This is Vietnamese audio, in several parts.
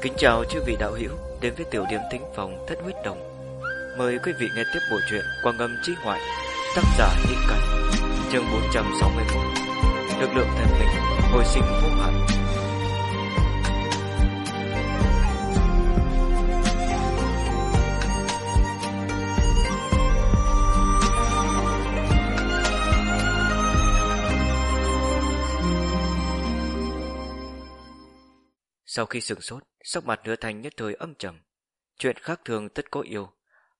Kính chào chư vị đạo hữu đến với tiểu điểm tính phòng thất huyết đồng. Mời quý vị nghe tiếp bộ truyện qua ngâm trí ngoại, tác giả Nhị Cảnh, chương 461. Lực lượng thần linh hồi sinh vô hạn. Sau khi sửng sốt, sắc mặt hứa thành nhất thời âm trầm. Chuyện khác thường tất có yêu,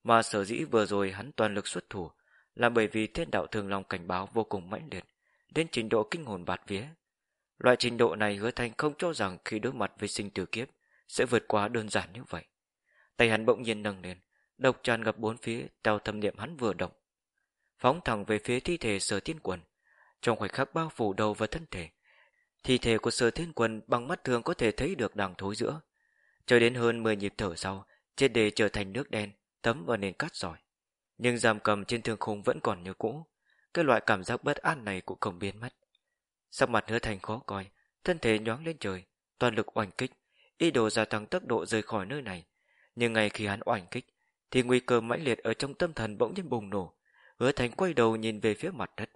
mà sở dĩ vừa rồi hắn toàn lực xuất thủ là bởi vì thiên đạo thường lòng cảnh báo vô cùng mãnh liệt, đến trình độ kinh hồn bạt vía. Loại trình độ này hứa thành không cho rằng khi đối mặt với sinh tử kiếp sẽ vượt qua đơn giản như vậy. Tay hắn bỗng nhiên nâng lên, độc tràn ngập bốn phía theo thâm niệm hắn vừa động. Phóng thẳng về phía thi thể sở thiên quần, trong khoảnh khắc bao phủ đầu và thân thể, Thi thể của sở thiên quần bằng mắt thường có thể thấy được đằng thối giữa. Cho đến hơn 10 nhịp thở sau, trên đề trở thành nước đen, tấm vào nền cát rồi. Nhưng giam cầm trên thương khung vẫn còn như cũ. Cái loại cảm giác bất an này cũng không biến mất. Sắc mặt hứa thành khó coi, thân thể nhoáng lên trời, toàn lực oanh kích, ý đồ gia tăng tốc độ rời khỏi nơi này. Nhưng ngay khi hắn oanh kích, thì nguy cơ mãnh liệt ở trong tâm thần bỗng nhiên bùng nổ. Hứa thành quay đầu nhìn về phía mặt đất,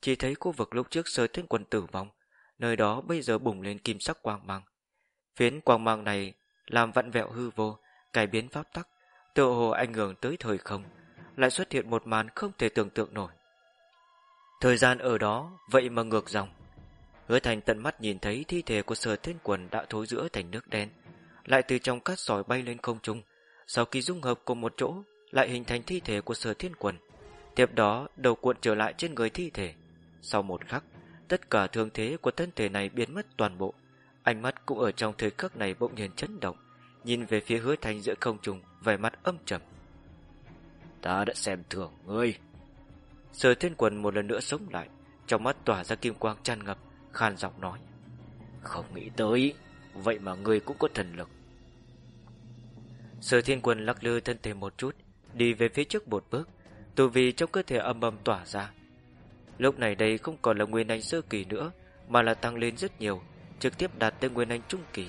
chỉ thấy khu vực lúc trước sơ thiên quân tử vong nơi đó bây giờ bùng lên kim sắc quang mang. Phiến quang mang này làm vặn vẹo hư vô, cải biến pháp tắc, tựa hồ ảnh hưởng tới thời không, lại xuất hiện một màn không thể tưởng tượng nổi. Thời gian ở đó vậy mà ngược dòng. Hứa thành tận mắt nhìn thấy thi thể của sở thiên quần đã thối giữa thành nước đen, lại từ trong cát sỏi bay lên không trung, sau khi dung hợp cùng một chỗ, lại hình thành thi thể của sở thiên quần. Tiếp đó, đầu cuộn trở lại trên người thi thể. Sau một khắc, Tất cả thương thế của thân thể này biến mất toàn bộ Ánh mắt cũng ở trong thời khắc này bỗng nhiên chấn động, Nhìn về phía hứa thành giữa không trùng Vẻ mặt âm trầm. Ta đã xem thường ngươi. Sở thiên quần một lần nữa sống lại, Trong mắt tỏa ra kim quang tràn ngập Khan giọng nói. Không nghĩ tới, Vậy mà ngươi cũng có thần lực. Sở thiên quần lắc lư thân thể một chút, Đi về phía trước một bước, tù vì trong cơ thể âm âm tỏa ra. Lúc này đây không còn là nguyên anh sơ kỳ nữa, Mà là tăng lên rất nhiều Trực tiếp đạt tới nguyên anh trung kỳ.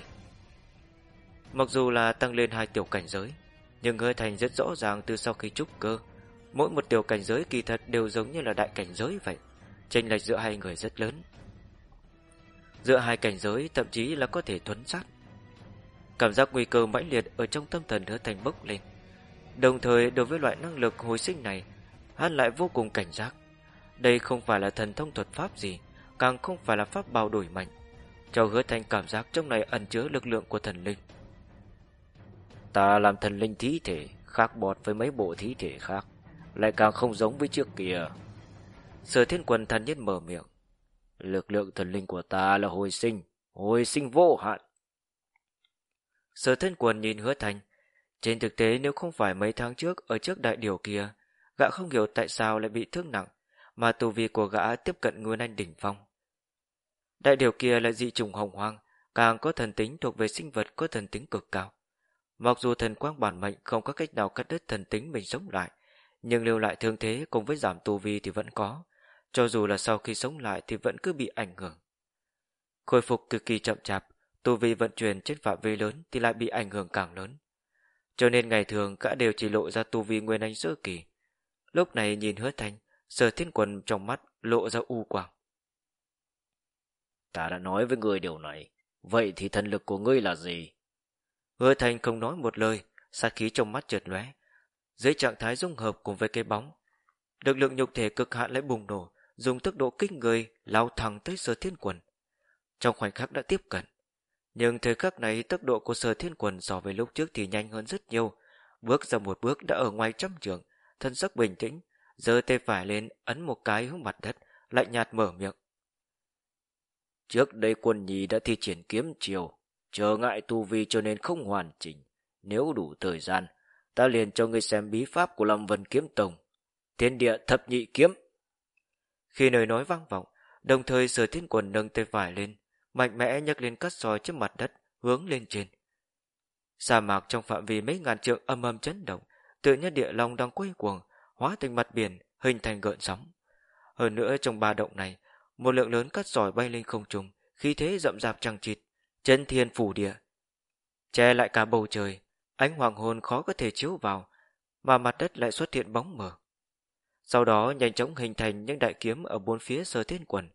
Mặc dù là tăng lên hai tiểu cảnh giới Nhưng hơi thành rất rõ ràng từ sau khi trúc cơ Mỗi một tiểu cảnh giới kỳ thật đều giống như là đại cảnh giới vậy Chênh lệch giữa hai người rất lớn. Giữa hai cảnh giới thậm chí là có thể thuấn sát. Cảm giác nguy cơ mãnh liệt ở trong tâm thần hứa thành bốc lên. Đồng thời đối với loại năng lực hồi sinh này Hắn lại vô cùng cảnh giác. Đây không phải là thần thông thuật pháp gì, càng không phải là pháp bào đổi mạnh. Cho hứa thanh cảm giác trong này ẩn chứa lực lượng của thần linh. Ta làm thần linh thí thể, khác bọt với mấy bộ thí thể khác, lại càng không giống với trước kia. Sở thiên Quần thần nhất mở miệng. Lực lượng thần linh của ta là hồi sinh, hồi sinh vô hạn. Sở thiên Quần nhìn hứa thanh. Trên thực tế nếu không phải mấy tháng trước ở trước đại điều kia, gã không hiểu tại sao lại bị thương nặng, mà tù vi của gã tiếp cận nguyên anh đỉnh phong. Đại điều kia là dị trùng hồng hoang, càng có thần tính thuộc về sinh vật có thần tính cực cao. Mặc dù thần quang bản mệnh không có cách nào cắt đứt thần tính mình sống lại, nhưng lưu lại thương thế cùng với giảm tu vi thì vẫn có, cho dù là sau khi sống lại thì vẫn cứ bị ảnh hưởng. Khôi phục cực kỳ chậm chạp, tu vi vận chuyển trên phạm vi lớn thì lại bị ảnh hưởng càng lớn. Cho nên ngày thường cả đều chỉ lộ ra tu vi nguyên anh sơ kỳ. Lúc này nhìn hứa thanh, Sở thiên quần trong mắt lộ ra u quang. Ta đã nói với ngươi điều này, vậy thì thần lực của ngươi là gì? Hứa thành không nói một lời, sát khí trong mắt trượt lóe. Dưới trạng thái dung hợp cùng với cái bóng, lực lượng nhục thể cực hạn lại bùng nổ, dùng tốc độ kinh người lao thẳng tới sở thiên quần. Trong khoảnh khắc đã tiếp cận, nhưng thời khắc này tốc độ của sở thiên quần so với lúc trước thì nhanh hơn rất nhiều, bước ra một bước đã ở ngoài trăm trường, thân sắc bình tĩnh, giơ tay phải lên ấn một cái hướng mặt đất, lạnh nhạt mở miệng. Trước đây quân nhì đã thi triển kiếm chiều, chờ ngại tu vi cho nên không hoàn chỉnh. Nếu đủ thời gian, ta liền cho ngươi xem bí pháp của Lâm Vân Kiếm Tông. Thiên địa thập nhị kiếm. Khi lời nói vang vọng, đồng thời sở thiên quần nâng tay phải lên, mạnh mẽ nhấc lên cắt soi trên mặt đất, hướng lên trên. Sa mạc trong phạm vi mấy ngàn trượng âm âm chấn động, tự như địa long đang quay cuồng, hóa thành mặt biển, hình thành gợn sóng. Hơn nữa trong ba động này, một lượng lớn cát sỏi bay lên không trung, khí thế rậm rạp trăng trịt, chân thiên phủ địa. che lại cả bầu trời, ánh hoàng hôn khó có thể chiếu vào, mà mặt đất lại xuất hiện bóng mờ. Sau đó nhanh chóng hình thành những đại kiếm ở bốn phía sơ thiên quần.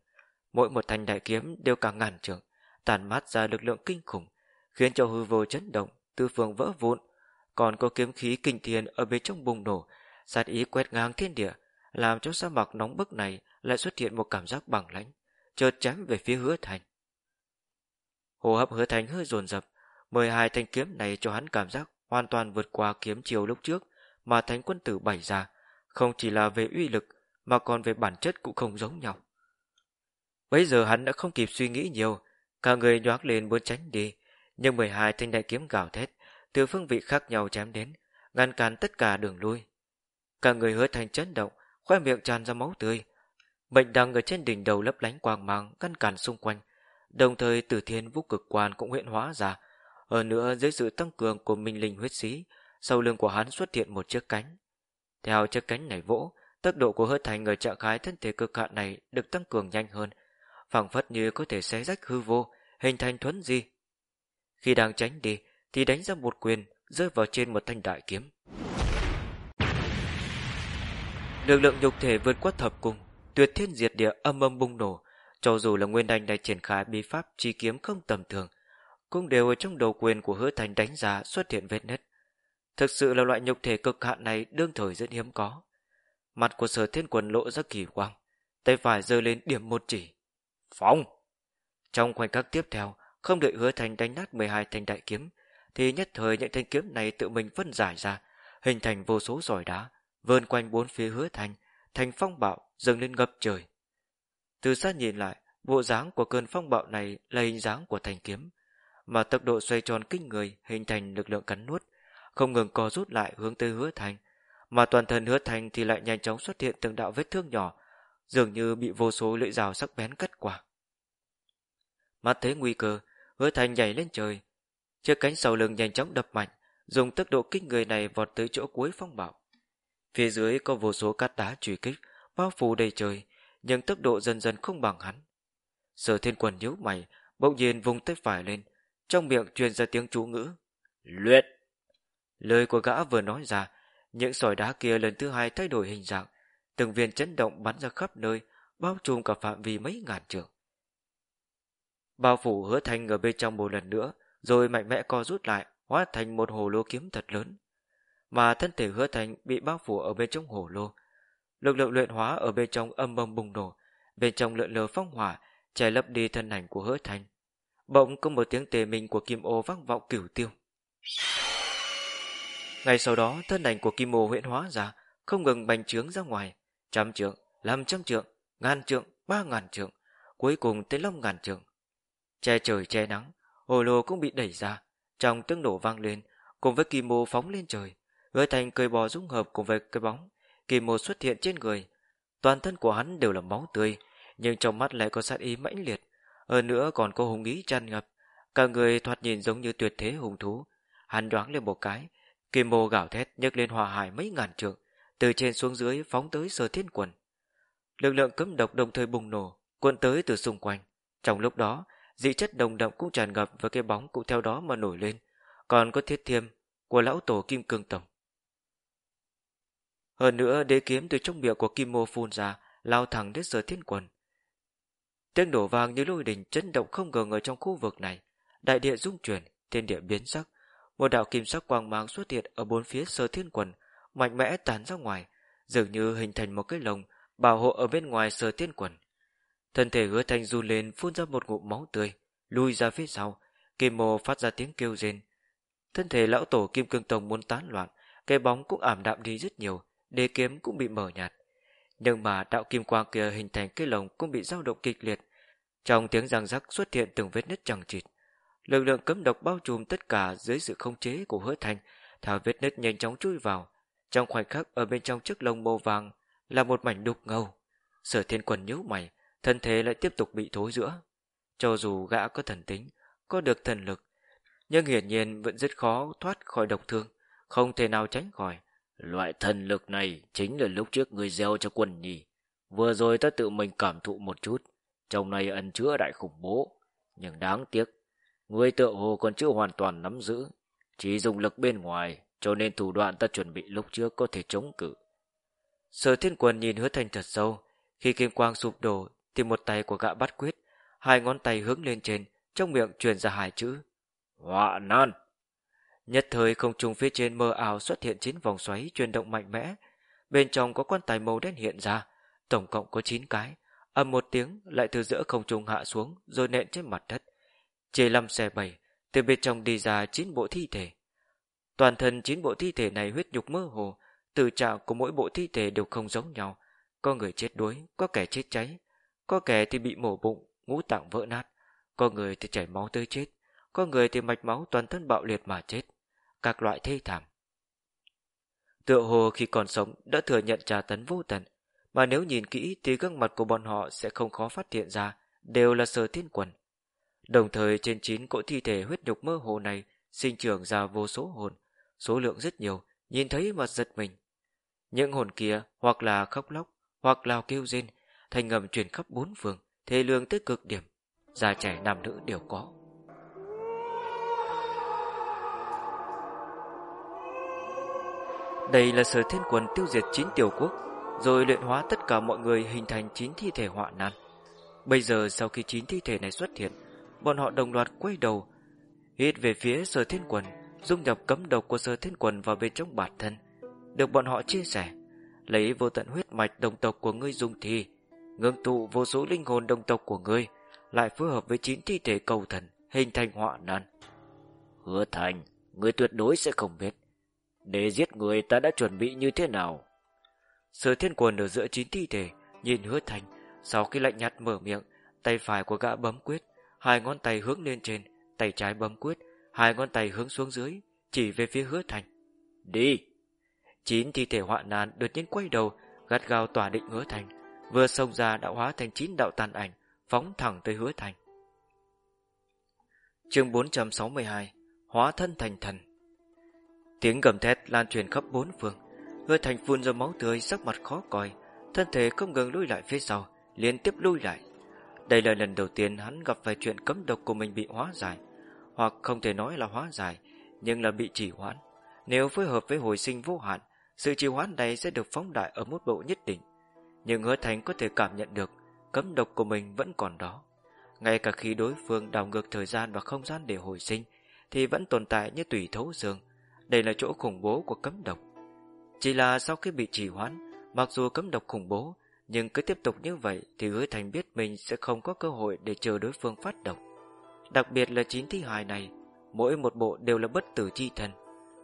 Mỗi một thanh đại kiếm đều cả ngàn trường, tàn mát ra lực lượng kinh khủng, khiến cho hư vô chấn động, tư phương vỡ vụn. Còn có kiếm khí kinh thiên ở bên trong bùng nổ, sát ý quét ngang thiên địa, làm cho sa mạc nóng bức này lại xuất hiện một cảm giác bằng lãnh, chợt chém về phía hứa thành. Hồ hấp hứa thành hơi dồn dập, mười hai thanh kiếm này cho hắn cảm giác hoàn toàn vượt qua kiếm chiều lúc trước mà thánh quân tử bày ra, không chỉ là về uy lực mà còn về bản chất cũng không giống nhau. Bây giờ hắn đã không kịp suy nghĩ nhiều, cả người nhoác lên muốn tránh đi, nhưng mười hai thanh đại kiếm gào thét từ phương vị khác nhau chém đến, ngăn cản tất cả đường lui. Cả người hứa thành chấn động, khoe miệng tràn ra máu tươi. Bệnh đăng ở trên đỉnh đầu lấp lánh quang mang ngăn cản xung quanh, đồng thời tử thiên vũ cực quan cũng hiện hóa ra. ở nữa dưới sự tăng cường của minh linh huyết sĩ, sau lưng của hắn xuất hiện một chiếc cánh. Theo chiếc cánh này vỗ, tốc độ của hứa thành ở trạng thái thân thể cực hạn này được tăng cường nhanh hơn, phảng phất như có thể xé rách hư vô, hình thành thuấn di. Khi đang tránh đi, thì đánh ra một quyền, rơi vào trên một thanh đại kiếm. Lực lượng nhục thể vượt qua thập cung, tuyệt thiên diệt địa âm âm bùng nổ, cho dù là Nguyên Đanh đang triển khai bí pháp chi kiếm không tầm thường, cũng đều ở trong đầu quyền của hứa thành đánh giá xuất hiện vết nứt. Thực sự là loại nhục thể cực hạn này đương thời rất hiếm có. Mặt của sở thiên quần lộ ra kỳ quang, tay phải giơ lên điểm một chỉ. Phóng! Trong khoảnh khắc tiếp theo, không đợi hứa thành đánh nát 12 thanh đại kiếm, thì nhất thời những thanh kiếm này tự mình phân giải ra, hình thành vô số giỏi đá, vơn quanh bốn phía hứa thành, thành phong bạo dâng lên ngập trời. Từ xa nhìn lại, bộ dáng của cơn phong bạo này là hình dáng của thành kiếm, mà tốc độ xoay tròn kinh người hình thành lực lượng cắn nuốt, không ngừng co rút lại hướng tới hứa thành, mà toàn thân hứa thành thì lại nhanh chóng xuất hiện từng đạo vết thương nhỏ, dường như bị vô số lưỡi rào sắc bén cắt qua. Mắt thấy nguy cơ, hứa thành nhảy lên trời, chiếc cánh sau lưng nhanh chóng đập mạnh, dùng tốc độ kinh người này vọt tới chỗ cuối phong bạo. Phía dưới có vô số cát đá truy kích, bao phủ đầy trời, nhưng tốc độ dần dần không bằng hắn. Sở thiên quần nhíu mày, bỗng nhiên vùng tay phải lên, trong miệng truyền ra tiếng chú ngữ. Luyện! Lời của gã vừa nói ra, những sỏi đá kia lần thứ hai thay đổi hình dạng, từng viên chấn động bắn ra khắp nơi, bao trùm cả phạm vi mấy ngàn trường. Bao phủ hứa thành ở bên trong một lần nữa, rồi mạnh mẽ co rút lại, hóa thành một hồ lô kiếm thật lớn. Mà thân thể hứa thành bị bao phủ ở bên trong hồ lô. Lực lượng luyện hóa ở bên trong âm bông bùng nổ, bên trong lượn lờ phong hỏa, che lấp đi thân ảnh của hứa thành Bỗng có một tiếng tề mình của kim ô vang vọng cửu tiêu. Ngay sau đó, thân ảnh của kim ô huyện hóa ra, không ngừng bành trướng ra ngoài. Trăm trượng, năm trăm trượng, ngàn trượng, ba ngàn trượng, cuối cùng tới năm ngàn trượng. Che trời che nắng, hồ lô cũng bị đẩy ra, trong tiếng nổ vang lên, cùng với kim ô phóng lên trời. Hứa thành cười bò dung hợp cùng với cái bóng, kim một xuất hiện trên người. Toàn thân của hắn đều là máu tươi, nhưng trong mắt lại có sát ý mãnh liệt. Hơn nữa còn có hùng ý tràn ngập, cả người thoạt nhìn giống như tuyệt thế hùng thú. Hắn đoán lên một cái, kim mô gào thét nhấc lên hòa hải mấy ngàn trượng, từ trên xuống dưới phóng tới sở thiên quần. Lực lượng cấm độc đồng thời bùng nổ, cuộn tới từ xung quanh. Trong lúc đó, dị chất đồng đậm cũng tràn ngập và cái bóng cũng theo đó mà nổi lên. Còn có thiết thiêm của lão tổ Kim Cương Tổng. Hơn nữa, đế kiếm từ trong miệng của Kim Mô phun ra, lao thẳng đến sở thiên quần. Tiếng đổ vàng như lôi đình chấn động không ngờ ở trong khu vực này. Đại địa rung chuyển, thiên địa biến sắc. Một đạo kim sắc quang mang xuất hiện ở bốn phía sở thiên quần, mạnh mẽ tán ra ngoài, dường như hình thành một cái lồng bảo hộ ở bên ngoài sở thiên quần. Thân thể hứa thanh run lên phun ra một ngụm máu tươi, lui ra phía sau, kim mô phát ra tiếng kêu rên. Thân thể lão tổ kim cương tông muốn tán loạn, cái bóng cũng ảm đạm đi rất nhiều, đế kiếm cũng bị mở nhạt. Nhưng mà đạo kim quang kia hình thành cái lồng cũng bị dao động kịch liệt. Trong tiếng răng rắc xuất hiện từng vết nứt chẳng chịt. Lực lượng cấm độc bao trùm tất cả dưới sự không chế của hứa thanh, thảo vết nứt nhanh chóng chui vào. Trong khoảnh khắc ở bên trong chiếc lồng màu vàng là một mảnh đục ngầu. Sở thiên quần nhíu mày, thân thể lại tiếp tục bị thối giữa. Cho dù gã có thần tính, có được thần lực, nhưng hiển nhiên vẫn rất khó thoát khỏi độc thương, không thể nào tránh khỏi. Loại thần lực này chính là lúc trước người gieo cho quân nhì. Vừa rồi ta tự mình cảm thụ một chút, trong này ẩn chứa đại khủng bố, nhưng đáng tiếc. Người tựa hồ còn chưa hoàn toàn nắm giữ, chỉ dùng lực bên ngoài, cho nên thủ đoạn ta chuẩn bị lúc trước có thể chống cự. Sở thiên quân nhìn hứa thành thật sâu, khi kim quang sụp đổ thì một tay của gã bắt quyết, hai ngón tay hướng lên trên, trong miệng truyền ra hai chữ. Họa nan! Nhất thời không trung phía trên mơ ảo xuất hiện chín vòng xoáy chuyển động mạnh mẽ. Bên trong có quan tài màu đen hiện ra, tổng cộng có 9 cái. Âm một tiếng lại từ giữa không trung hạ xuống rồi nện trên mặt đất. chê năm xe bảy, từ bên trong đi ra chín bộ thi thể. Toàn thân chín bộ thi thể này huyết nhục mơ hồ, từ trạng của mỗi bộ thi thể đều không giống nhau. Có người chết đuối, có kẻ chết cháy, có kẻ thì bị mổ bụng, ngũ tạng vỡ nát, có người thì chảy máu tới chết, có người thì mạch máu toàn thân bạo liệt mà chết các loại thê thảm. Tựa hồ khi còn sống đã thừa nhận trà tấn vô tận, mà nếu nhìn kỹ thì gương mặt của bọn họ sẽ không khó phát hiện ra đều là sơ thiên quần. Đồng thời trên chín cỗ thi thể huyết nhục mơ hồ này sinh trưởng ra vô số hồn, số lượng rất nhiều, nhìn thấy mà giật mình. Những hồn kia hoặc là khóc lóc, hoặc là kêu rên, thành ngầm truyền khắp bốn phương, thê lương tới cực điểm, già trẻ nam nữ đều có. Đây là sở thiên quần tiêu diệt chín tiểu quốc, rồi luyện hóa tất cả mọi người hình thành chín thi thể họa nan. Bây giờ sau khi chín thi thể này xuất hiện, bọn họ đồng loạt quay đầu, hít về phía sở thiên quần, dung nhập cấm độc của sở thiên quần vào bên trong bản thân. Được bọn họ chia sẻ, lấy vô tận huyết mạch đồng tộc của ngươi dung thi, ngưng tụ vô số linh hồn đồng tộc của ngươi, lại phối hợp với chín thi thể cầu thần, hình thành họa nan. Hứa thành, ngươi tuyệt đối sẽ không biết để giết người ta đã chuẩn bị như thế nào? Sở thiên quần ở giữa chín thi thể, nhìn hứa thành, sau khi lạnh nhạt mở miệng, tay phải của gã bấm quyết, hai ngón tay hướng lên trên, tay trái bấm quyết, hai ngón tay hướng xuống dưới, chỉ về phía hứa thành. Đi! Chín thi thể họa nạn đột nhiên quay đầu, gắt gao tỏa định hứa thành, vừa xông ra đã hóa thành chín đạo tàn ảnh, phóng thẳng tới hứa thành. Chương 462 Hóa thân thành thần Tiếng gầm thét lan truyền khắp bốn phương. Hứa thành phun ra máu tươi, sắc mặt khó coi. Thân thể không ngừng lui lại phía sau, Liên tiếp lui lại. Đây là lần đầu tiên hắn gặp phải chuyện cấm độc của mình bị hóa giải. Hoặc không thể nói là hóa giải, Nhưng là bị trì hoãn. Nếu phối hợp với hồi sinh vô hạn, Sự trì hoãn này sẽ được phóng đại ở mức độ nhất định. Nhưng hứa thành có thể cảm nhận được, Cấm độc của mình vẫn còn đó. Ngay cả khi đối phương đảo ngược thời gian và không gian để hồi sinh, Thì vẫn tồn tại như tùy thấu dương đây là chỗ khủng bố của cấm độc. Chỉ là sau khi bị trì hoãn, mặc dù cấm độc khủng bố, nhưng cứ tiếp tục như vậy thì hứa thành biết mình sẽ không có cơ hội để chờ đối phương phát độc. Đặc biệt là chín thi hài này, mỗi một bộ đều là bất tử chi thần.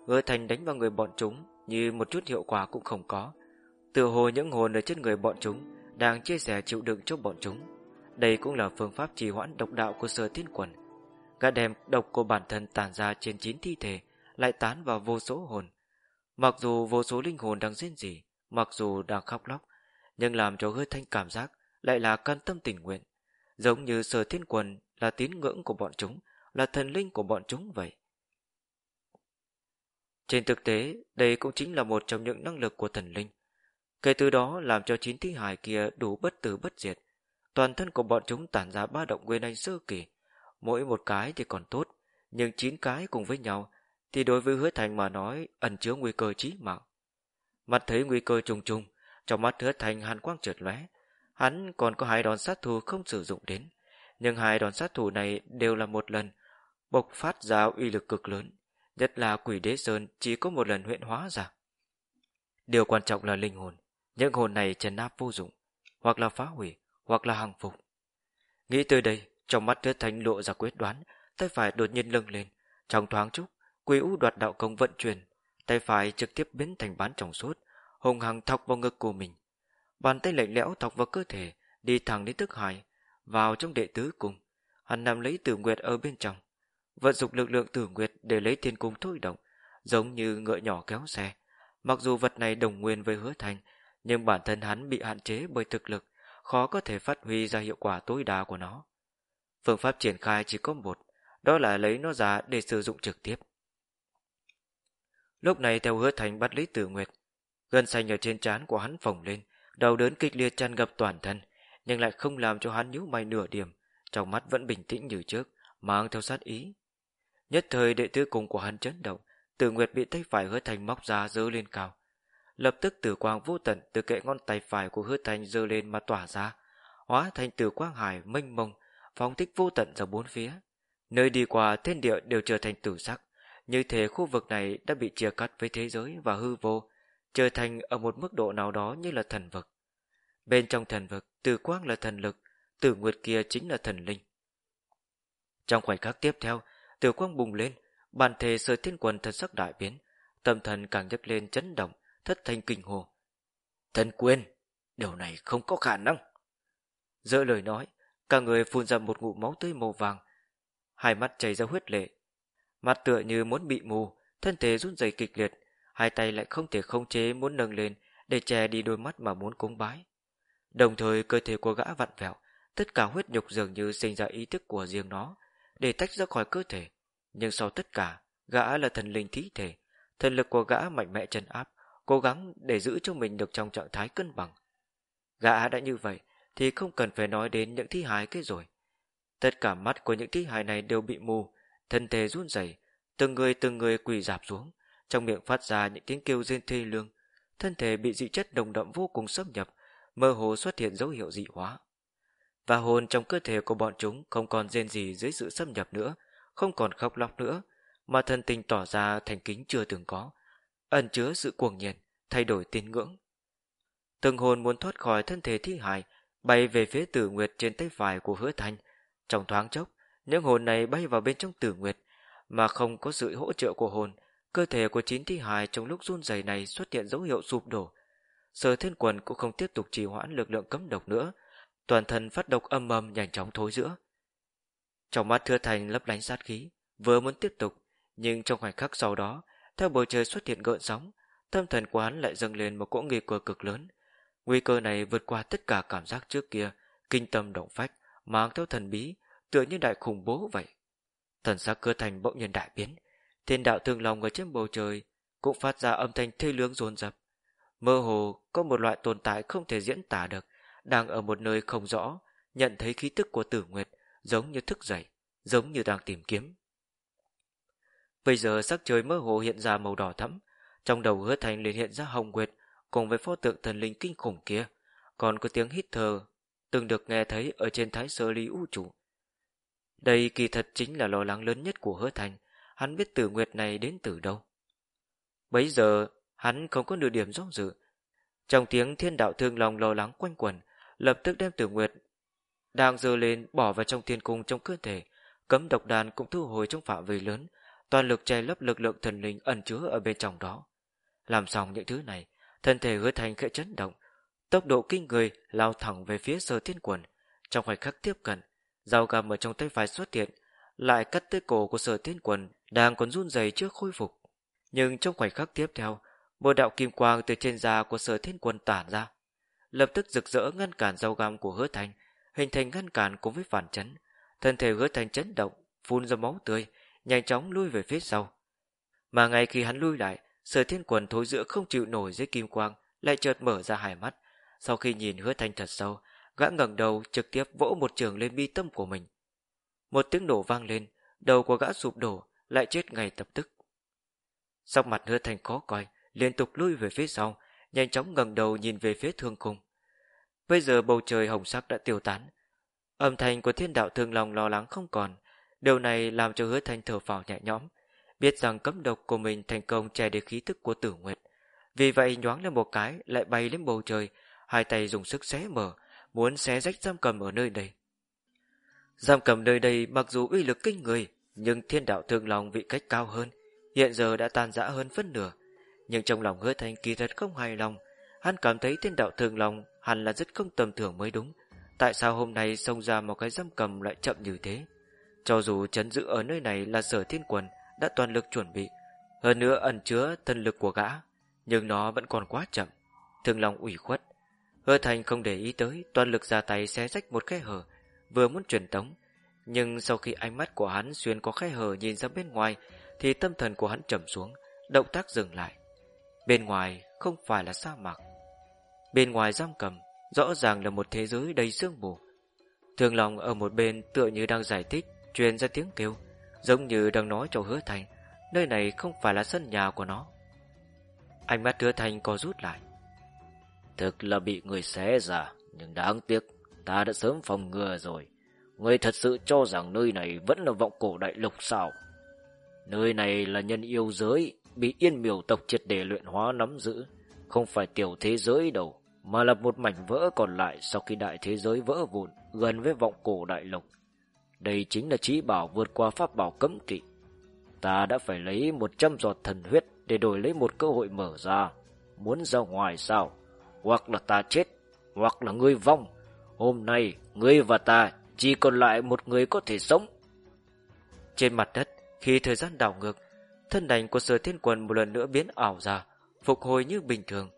Hứa thành đánh vào người bọn chúng như một chút hiệu quả cũng không có. tựa hồ những hồn ở trên người bọn chúng đang chia sẻ chịu đựng cho bọn chúng. Đây cũng là phương pháp trì hoãn độc đạo của sở thiên quần. Gã đem độc của bản thân tàn ra trên chín thi thể lại tán vào vô số hồn. Mặc dù vô số linh hồn đang diễn gì, mặc dù đang khóc lóc, nhưng làm cho hứa thanh cảm giác lại là can tâm tình nguyện. Giống như sở thiên quần là tín ngưỡng của bọn chúng, là thần linh của bọn chúng vậy. Trên thực tế, đây cũng chính là một trong những năng lực của thần linh. Kể từ đó làm cho chín thi hải kia đủ bất tử bất diệt. Toàn thân của bọn chúng tản ra ba động nguyên anh sơ kỳ. Mỗi một cái thì còn tốt, nhưng chín cái cùng với nhau thì đối với hứa thành mà nói ẩn chứa nguy cơ chí mạng. Mặt thấy nguy cơ trùng trùng, trong mắt hứa thành hàn quang trượt lóe, hắn còn có hai đòn sát thủ không sử dụng đến, nhưng hai đòn sát thủ này đều là một lần bộc phát ra uy lực cực lớn, nhất là quỷ đế sơn chỉ có một lần huyện hóa ra. Điều quan trọng là linh hồn, những hồn này trần áp vô dụng, hoặc là phá hủy, hoặc là hàng phục. Nghĩ tới đây, trong mắt hứa thành lộ ra quyết đoán, tay phải đột nhiên lưng lên, trong thoáng chốc Quỷ U đoạt đạo công vận chuyển, tay phải trực tiếp biến thành bán trong suốt, hùng hằng thọc vào ngực của mình. Bàn tay lạnh lẽo thọc vào cơ thể, đi thẳng đến tức hải, vào trong đệ tứ cung. Hắn nằm lấy tử nguyệt ở bên trong. Vận dụng lực lượng tử nguyệt để lấy thiên cung thôi động, giống như ngựa nhỏ kéo xe. Mặc dù vật này đồng nguyên với hứa thành, nhưng bản thân hắn bị hạn chế bởi thực lực, khó có thể phát huy ra hiệu quả tối đa của nó. Phương pháp triển khai chỉ có một, đó là lấy nó ra để sử dụng trực tiếp. Lúc này theo hứa thành bắt Lý Tử Nguyệt, gân xanh ở trên trán của hắn phồng lên, đầu đớn kịch liệt tràn ngập toàn thân, nhưng lại không làm cho hắn nhíu mày nửa điểm, trong mắt vẫn bình tĩnh như trước, mang theo sát ý. Nhất thời đệ tử cùng của hắn chấn động, Tử Nguyệt bị tay phải hứa thành móc ra dơ lên cao. Lập tức tử quang vô tận từ kệ ngón tay phải của hứa thành dơ lên mà tỏa ra, hóa thành tử quang hải mênh mông, phóng thích vô tận ra bốn phía. Nơi đi qua thiên địa đều trở thành tử sắc, như thể khu vực này đã bị chia cắt với thế giới và hư vô, trở thành ở một mức độ nào đó như là thần vực. Bên trong thần vực, tử quang là thần lực, tử nguyệt kia chính là thần linh. Trong khoảnh khắc tiếp theo, tử quang bùng lên, bản thể sở thiên quần thần sắc đại biến, tâm thần càng nhấc lên chấn động, thất thanh kinh hồ. Thần quên điều này không có khả năng. Dỡ lời nói, cả người phun ra một ngụm máu tươi màu vàng, hai mắt chảy ra huyết lệ. Mặt tựa như muốn bị mù, thân thể run rẩy kịch liệt, hai tay lại không thể không chế muốn nâng lên để che đi đôi mắt mà muốn cúng bái. Đồng thời cơ thể của gã vặn vẹo, tất cả huyết nhục dường như sinh ra ý thức của riêng nó, để tách ra khỏi cơ thể. Nhưng sau tất cả, gã là thần linh thí thể, thần lực của gã mạnh mẽ chân áp, cố gắng để giữ cho mình được trong trạng thái cân bằng. Gã đã như vậy, thì không cần phải nói đến những thi hài kia rồi. Tất cả mắt của những thi hài này đều bị mù, thân thể run rẩy, từng người từng người quỳ dạp xuống, trong miệng phát ra những tiếng kêu rên thê lương, thân thể bị dị chất đồng đậm vô cùng xâm nhập, mơ hồ xuất hiện dấu hiệu dị hóa. Và hồn trong cơ thể của bọn chúng không còn rên gì dưới sự xâm nhập nữa, không còn khóc lóc nữa, mà thân tình tỏ ra thành kính chưa từng có, ẩn chứa sự cuồng nhiệt, thay đổi tín ngưỡng. Từng hồn muốn thoát khỏi thân thể thi hài, bay về phía tử nguyệt trên tay phải của hứa thanh. Trong thoáng chốc, những hồn này bay vào bên trong tử nguyệt, mà không có sự hỗ trợ của hồn, cơ thể của chín thi hài trong lúc run rẩy này xuất hiện dấu hiệu sụp đổ. Sở thiên quần cũng không tiếp tục trì hoãn lực lượng cấm độc nữa, toàn thân phát độc âm ầm nhanh chóng thối giữa. Trong mắt thưa thành lấp lánh sát khí, vừa muốn tiếp tục, nhưng trong khoảnh khắc sau đó, theo bầu trời xuất hiện gợn sóng, tâm thần quán lại dâng lên một cỗ nghi cơ cực lớn. Nguy cơ này vượt qua tất cả cảm giác trước kia, kinh tâm động phách, mang theo thần bí, tựa như đại khủng bố vậy. Thần sắc cơ thành bỗng nhiên đại biến, thiên đạo thương lòng ở trên bầu trời cũng phát ra âm thanh thê lương dồn dập. Mơ hồ có một loại tồn tại không thể diễn tả được, đang ở một nơi không rõ, nhận thấy khí tức của tử nguyệt, giống như thức dậy, giống như đang tìm kiếm. Bây giờ sắc trời mơ hồ hiện ra màu đỏ thẫm, trong đầu hứa thành liền hiện ra hồng nguyệt cùng với pho tượng thần linh kinh khủng kia, còn có tiếng hít thở từng được nghe thấy ở trên thái sơ lý u trụ. Đây kỳ thật chính là lo lắng lớn nhất của hứa thành, hắn biết tử nguyệt này đến từ đâu. Bấy giờ, hắn không có nửa điểm do dự. Trong tiếng thiên đạo thương lòng lo lắng quanh quẩn, lập tức đem tử nguyệt đang dơ lên bỏ vào trong thiên cung trong cơ thể, cấm độc đàn cũng thu hồi trong phạm vi lớn, toàn lực che lấp lực lượng thần linh ẩn chứa ở bên trong đó. Làm xong những thứ này, thân thể hứa thành khẽ chấn động, tốc độ kinh người lao thẳng về phía sơ thiên quần. Trong khoảnh khắc tiếp cận, dao găm ở trong tay phải xuất hiện, lại cắt tới cổ của sở thiên quần đang còn run rẩy trước khôi phục. Nhưng trong khoảnh khắc tiếp theo, một đạo kim quang từ trên da của sở thiên quần tản ra, lập tức rực rỡ ngăn cản dao găm của hứa thành, hình thành ngăn cản cùng với phản chấn. Thân thể hứa thành chấn động, phun ra máu tươi, nhanh chóng lui về phía sau. Mà ngay khi hắn lui lại, sở thiên quần thối giữa không chịu nổi dưới kim quang, lại chợt mở ra hai mắt. Sau khi nhìn hứa thành thật sâu, gã ngẩng đầu trực tiếp vỗ một trường lên mi tâm của mình. Một tiếng nổ vang lên, đầu của gã sụp đổ, lại chết ngay tập tức. Sắc mặt hứa thành khó coi, liên tục lui về phía sau, nhanh chóng ngẩng đầu nhìn về phía thương cung. Bây giờ bầu trời hồng sắc đã tiêu tán. Âm thanh của thiên đạo thương lòng lo lắng không còn, Điều này làm cho hứa thành thở phào nhẹ nhõm, biết rằng cấm độc của mình thành công che được khí tức của tử nguyệt. Vì vậy nhoáng lên một cái lại bay lên bầu trời, hai tay dùng sức xé mở, muốn xé rách giam cầm ở nơi đây. Giam cầm nơi đây mặc dù uy lực kinh người, nhưng thiên đạo thương lòng vị cách cao hơn, hiện giờ đã tan rã hơn phân nửa. Nhưng trong lòng hứa thanh kỳ thật không hài lòng, hắn cảm thấy thiên đạo thương lòng hẳn là rất không tầm thường mới đúng. Tại sao hôm nay xông ra một cái giam cầm lại chậm như thế? Cho dù chấn giữ ở nơi này là sở thiên quần đã toàn lực chuẩn bị, hơn nữa ẩn chứa thân lực của gã, nhưng nó vẫn còn quá chậm. Thương lòng ủy khuất. Hứa thành không để ý tới, toàn lực ra tay xé rách một khe hở, vừa muốn truyền tống. Nhưng sau khi ánh mắt của hắn xuyên qua khe hở nhìn ra bên ngoài, thì tâm thần của hắn trầm xuống, động tác dừng lại. Bên ngoài không phải là sa mạc. Bên ngoài giam cầm, rõ ràng là một thế giới đầy sương mù. Thường lòng ở một bên tựa như đang giải thích truyền ra tiếng kêu, giống như đang nói cho hứa thành, nơi này không phải là sân nhà của nó. Ánh mắt hứa thành có rút lại. Thực là bị người xé ra, nhưng đáng tiếc, ta đã sớm phòng ngừa rồi. Người thật sự cho rằng nơi này vẫn là vọng cổ đại lục sao? Nơi này là nhân yêu giới, bị yên miểu tộc triệt để luyện hóa nắm giữ, không phải tiểu thế giới đâu, mà là một mảnh vỡ còn lại sau khi đại thế giới vỡ vụn, gần với vọng cổ đại lục. Đây chính là trí bảo vượt qua pháp bảo cấm kỵ. Ta đã phải lấy một trăm giọt thần huyết để đổi lấy một cơ hội mở ra. Muốn ra ngoài sao? Hoặc là ta chết, hoặc là ngươi vong. Hôm nay, ngươi và ta chỉ còn lại một người có thể sống. Trên mặt đất, khi thời gian đảo ngược, thân đành của sở thiên quần một lần nữa biến ảo ra, phục hồi như bình thường.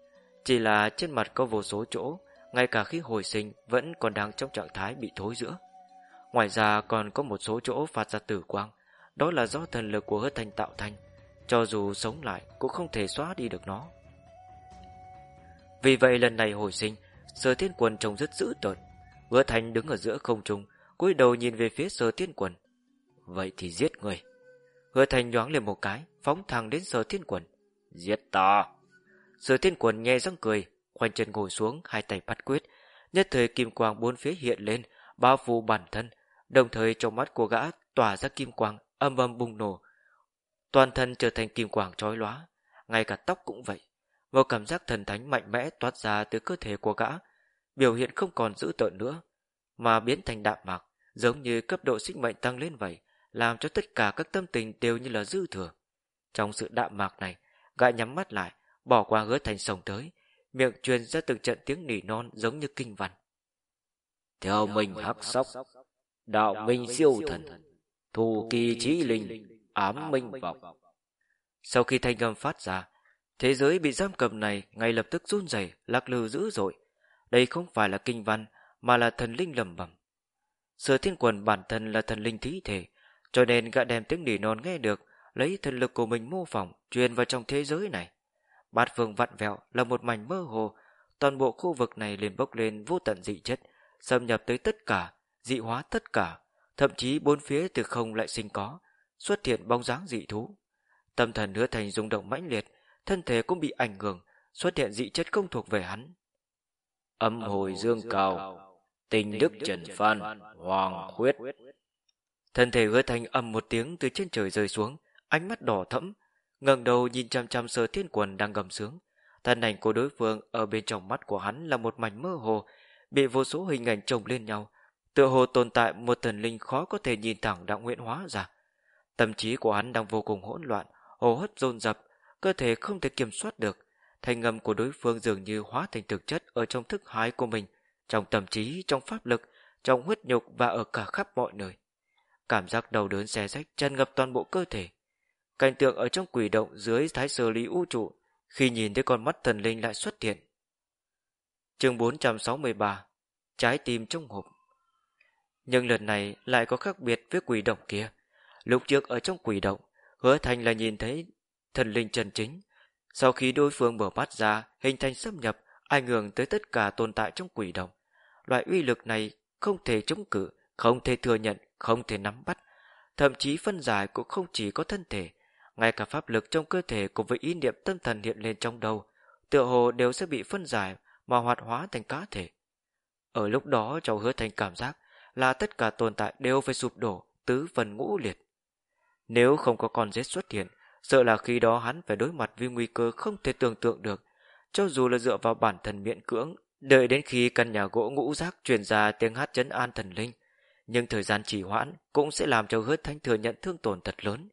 Chỉ là trên mặt có vô số chỗ, ngay cả khi hồi sinh vẫn còn đang trong trạng thái bị thối giữa. Ngoài ra còn có một số chỗ phát ra tử quang, đó là do thần lực của hứa thanh tạo thành, cho dù sống lại cũng không thể xóa đi được nó. Vì vậy lần này hồi sinh, sở thiên quần trông rất dữ tợn. Hứa thành đứng ở giữa không trung, cúi đầu nhìn về phía sở thiên quần. Vậy thì giết người. Hứa thành nhoáng lên một cái, phóng thẳng đến sở thiên quần. Giết ta! Sở thiên quần nghe răng cười, khoanh chân ngồi xuống, hai tay bắt quyết. Nhất thời kim quang bốn phía hiện lên, bao phủ bản thân, đồng thời trong mắt của gã tỏa ra kim quang, âm âm bùng nổ. Toàn thân trở thành kim quang trói lóa, ngay cả tóc cũng vậy. Một cảm giác thần thánh mạnh mẽ toát ra từ cơ thể của gã, biểu hiện không còn dữ tợn nữa, mà biến thành đạm mạc, giống như cấp độ sinh mệnh tăng lên vậy, làm cho tất cả các tâm tình đều như là dư thừa. Trong sự đạm mạc này, gã nhắm mắt lại, bỏ qua hứa thành sông tới, miệng truyền ra từng trận tiếng nỉ non giống như kinh văn. Theo mình hắc sóc, đạo minh siêu thần, thù kỳ trí linh, ám minh vọng. Sau khi thanh âm phát ra, thế giới bị giam cầm này ngay lập tức run rẩy, lạc lư dữ dội. Đây không phải là kinh văn, mà là thần linh lầm bẩm. Sở thiên quần bản thân là thần linh thí thể, cho nên gã đem tiếng nỉ non nghe được, lấy thần lực của mình mô phỏng, truyền vào trong thế giới này. Bát phương vặn vẹo là một mảnh mơ hồ, toàn bộ khu vực này liền bốc lên vô tận dị chất, xâm nhập tới tất cả, dị hóa tất cả, thậm chí bốn phía từ không lại sinh có, xuất hiện bóng dáng dị thú. Tâm thần hứa thành rung động mãnh liệt, thân thể cũng bị ảnh hưởng, xuất hiện dị chất không thuộc về hắn. Âm hồi dương cao, tình đức trần phan, hoàng khuyết. Thân thể hứa thành âm một tiếng từ trên trời rơi xuống, ánh mắt đỏ thẫm, ngẩng đầu nhìn chăm chăm sơ thiên quần đang gầm sướng. Thân ảnh của đối phương ở bên trong mắt của hắn là một mảnh mơ hồ, bị vô số hình ảnh chồng lên nhau, tựa hồ tồn tại một thần linh khó có thể nhìn thẳng đã nguyện hóa ra. Tâm trí của hắn đang vô cùng hỗn loạn, hô hấp dồn dập, cơ thể không thể kiểm soát được. Thanh ngầm của đối phương dường như hóa thành thực chất ở trong thức hái của mình, trong tâm trí, trong pháp lực, trong huyết nhục và ở cả khắp mọi nơi. Cảm giác đau đớn xé rách tràn ngập toàn bộ cơ thể. Cảnh tượng ở trong quỷ động dưới thái sơ lý vũ trụ, khi nhìn thấy con mắt thần linh lại xuất hiện. chương 463 Trái tim trong hộp Nhưng lần này lại có khác biệt với quỷ động kia. Lúc trước ở trong quỷ động, hứa thành là nhìn thấy thần linh chân chính. Sau khi đối phương mở mắt ra, hình thành xâm nhập, ảnh hưởng tới tất cả tồn tại trong quỷ đồng. Loại uy lực này không thể chống cự, không thể thừa nhận, không thể nắm bắt. Thậm chí phân giải cũng không chỉ có thân thể, ngay cả pháp lực trong cơ thể cùng với ý niệm tâm thần hiện lên trong đầu, tựa hồ đều sẽ bị phân giải mà hoạt hóa thành cá thể. Ở lúc đó cháu hứa thành cảm giác là tất cả tồn tại đều phải sụp đổ, tứ phần ngũ liệt. Nếu không có con rết xuất hiện, sợ là khi đó hắn phải đối mặt với nguy cơ không thể tưởng tượng được, cho dù là dựa vào bản thân miễn cưỡng, đợi đến khi căn nhà gỗ ngũ giác truyền ra tiếng hát chấn an thần linh, nhưng thời gian trì hoãn cũng sẽ làm cho hứa thanh thừa nhận thương tổn thật lớn.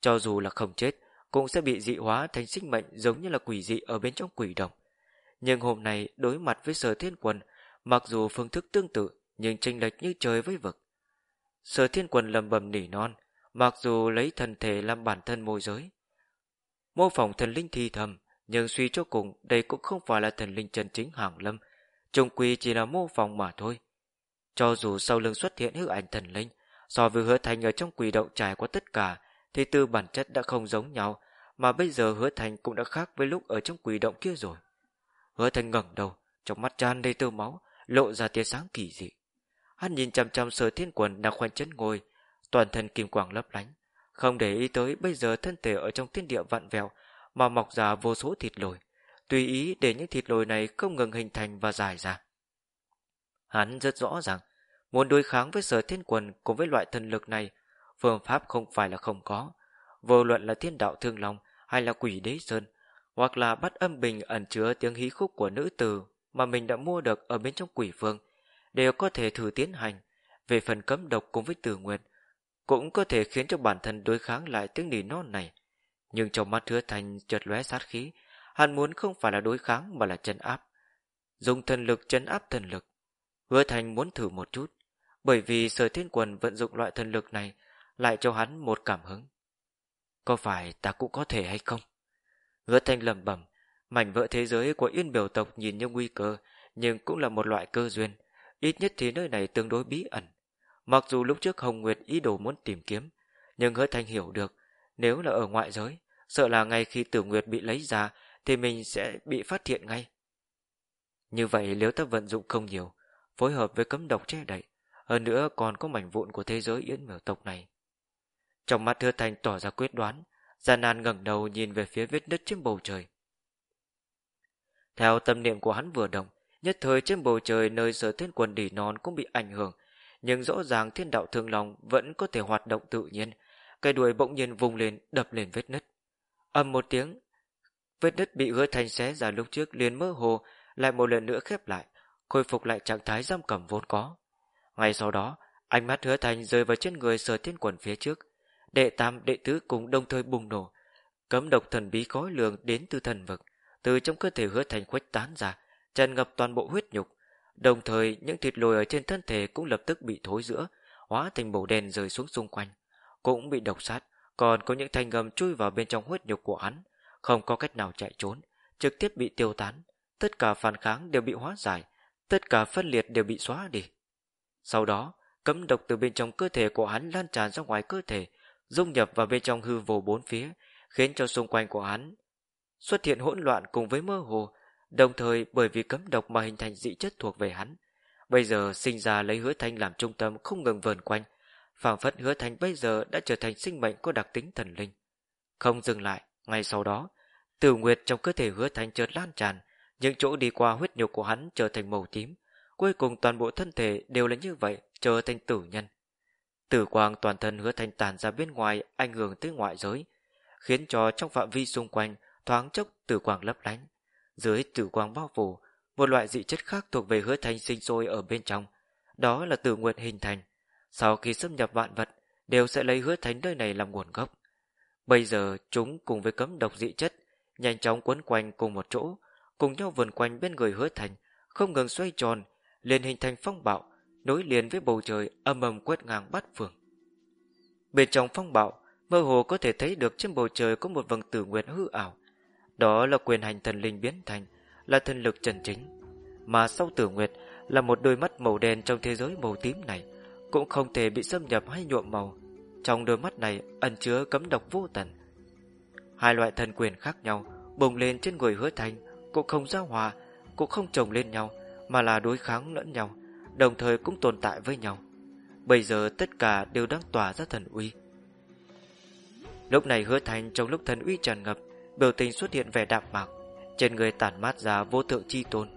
Cho dù là không chết, cũng sẽ bị dị hóa thành sinh mệnh giống như là quỷ dị ở bên trong quỷ đồng. Nhưng hôm nay đối mặt với sở thiên quần, mặc dù phương thức tương tự, nhưng tranh lệch như trời với vực. Sở thiên quần lầm bầm nỉ non, mặc dù lấy thần thể làm bản thân môi giới. Mô phỏng thần linh thi thầm, nhưng suy cho cùng đây cũng không phải là thần linh chân chính hàng lâm, trung quy chỉ là mô phỏng mà thôi. Cho dù sau lưng xuất hiện hư ảnh thần linh, so với hứa thành ở trong quỷ động trải qua tất cả, thì từ bản chất đã không giống nhau, mà bây giờ hứa thành cũng đã khác với lúc ở trong quỷ động kia rồi. Hứa thành ngẩng đầu, trong mắt tràn đầy tơ máu, lộ ra tia sáng kỳ dị. Hắn nhìn chăm chăm sở thiên quần đang khoanh chân ngồi, toàn thân kim quang lấp lánh, không để ý tới bây giờ thân thể ở trong thiên địa vặn vẹo mà mọc ra vô số thịt lồi, tùy ý để những thịt lồi này không ngừng hình thành và dài ra. Hắn rất rõ ràng, muốn đối kháng với sở thiên quần cùng với loại thần lực này, phương pháp không phải là không có. Vô luận là thiên đạo thương long hay là quỷ đế sơn, hoặc là bắt âm bình ẩn chứa tiếng hí khúc của nữ tử mà mình đã mua được ở bên trong quỷ phương, đều có thể thử tiến hành. Về phần cấm độc cùng với tử nguyện, cũng có thể khiến cho bản thân đối kháng lại tiếng nỉ non này. Nhưng trong mắt hứa thành chợt lóe sát khí, hắn muốn không phải là đối kháng mà là chân áp. Dùng thần lực chân áp thần lực. Hứa thành muốn thử một chút, bởi vì sở thiên quần vận dụng loại thần lực này lại cho hắn một cảm hứng. Có phải ta cũng có thể hay không? Hứa Thành lẩm bẩm mảnh vỡ thế giới của yên biểu tộc nhìn như nguy cơ, nhưng cũng là một loại cơ duyên. Ít nhất thì nơi này tương đối bí ẩn. Mặc dù lúc trước Hồng Nguyệt ý đồ muốn tìm kiếm, nhưng hứa thanh hiểu được, nếu là ở ngoại giới, sợ là ngay khi tử Nguyệt bị lấy ra, thì mình sẽ bị phát hiện ngay. Như vậy nếu ta vận dụng không nhiều, phối hợp với cấm độc che đậy, hơn nữa còn có mảnh vụn của thế giới yến miểu tộc này. Trong mắt hứa thanh tỏ ra quyết đoán, Gian nan ngẩng đầu nhìn về phía vết nứt trên bầu trời. Theo tâm niệm của hắn vừa động, nhất thời trên bầu trời nơi sở thiên quần đỉ non cũng bị ảnh hưởng, nhưng rõ ràng thiên đạo thương lòng vẫn có thể hoạt động tự nhiên, cây đuôi bỗng nhiên vùng lên đập lên vết nứt. Âm một tiếng, vết nứt bị hứa thành xé ra lúc trước liền mơ hồ, lại một lần nữa khép lại, khôi phục lại trạng thái giam cầm vốn có. Ngay sau đó, ánh mắt hứa thành rơi vào trên người sở thiên quần phía trước, đệ tam đệ tứ cùng đồng thời bùng nổ. Cấm độc thần bí khó lường đến từ thần vực, từ trong cơ thể hứa thành khuếch tán ra, tràn ngập toàn bộ huyết nhục. Đồng thời, những thịt lồi ở trên thân thể cũng lập tức bị thối giữa, hóa thành màu đen rơi xuống xung quanh. Cũng bị độc sát, còn có những thanh ngầm chui vào bên trong huyết nhục của hắn, không có cách nào chạy trốn, trực tiếp bị tiêu tán. Tất cả phản kháng đều bị hóa giải, tất cả phân liệt đều bị xóa đi. Sau đó, cấm độc từ bên trong cơ thể của hắn lan tràn ra ngoài cơ thể, dung nhập vào bên trong hư vô bốn phía, khiến cho xung quanh của hắn xuất hiện hỗn loạn cùng với mơ hồ, đồng thời bởi vì cấm độc mà hình thành dị chất thuộc về hắn. Bây giờ sinh ra lấy hứa thanh làm trung tâm không ngừng vờn quanh, phảng phất hứa thanh bây giờ đã trở thành sinh mệnh có đặc tính thần linh. Không dừng lại, ngay sau đó, tử nguyệt trong cơ thể hứa thanh chợt lan tràn, những chỗ đi qua huyết nhục của hắn trở thành màu tím, cuối cùng toàn bộ thân thể đều là như vậy, trở thành tử nhân. Tử quang toàn thân hứa thanh tàn ra bên ngoài ảnh hưởng tới ngoại giới, khiến cho trong phạm vi xung quanh thoáng chốc tử quang lấp lánh. Dưới tử quang bao phủ, một loại dị chất khác thuộc về hứa thành sinh sôi ở bên trong. Đó là tử nguyện hình thành. Sau khi xâm nhập vạn vật, đều sẽ lấy hứa thành nơi này làm nguồn gốc. Bây giờ chúng cùng với cấm độc dị chất, nhanh chóng quấn quanh cùng một chỗ, cùng nhau vần quanh bên người hứa thành, không ngừng xoay tròn, liền hình thành phong bạo, nối liền với bầu trời âm ầm quét ngang bát phương. Bên trong phong bạo, mơ hồ có thể thấy được trên bầu trời có một vầng tử nguyệt hư ảo. Đó là quyền hành thần linh biến thành, là thần lực chân chính. Mà sau tử nguyệt là một đôi mắt màu đen trong thế giới màu tím này, cũng không thể bị xâm nhập hay nhuộm màu. Trong đôi mắt này ẩn chứa cấm độc vô tận. Hai loại thần quyền khác nhau bùng lên trên người hứa thành, cũng không giao hòa, cũng không chồng lên nhau, mà là đối kháng lẫn nhau đồng thời cũng tồn tại với nhau. Bây giờ tất cả đều đang tỏa ra thần uy. Lúc này hứa thành trong lúc thần uy tràn ngập, biểu tình xuất hiện vẻ đạm mạc, trên người tản mát ra vô thượng chi tôn,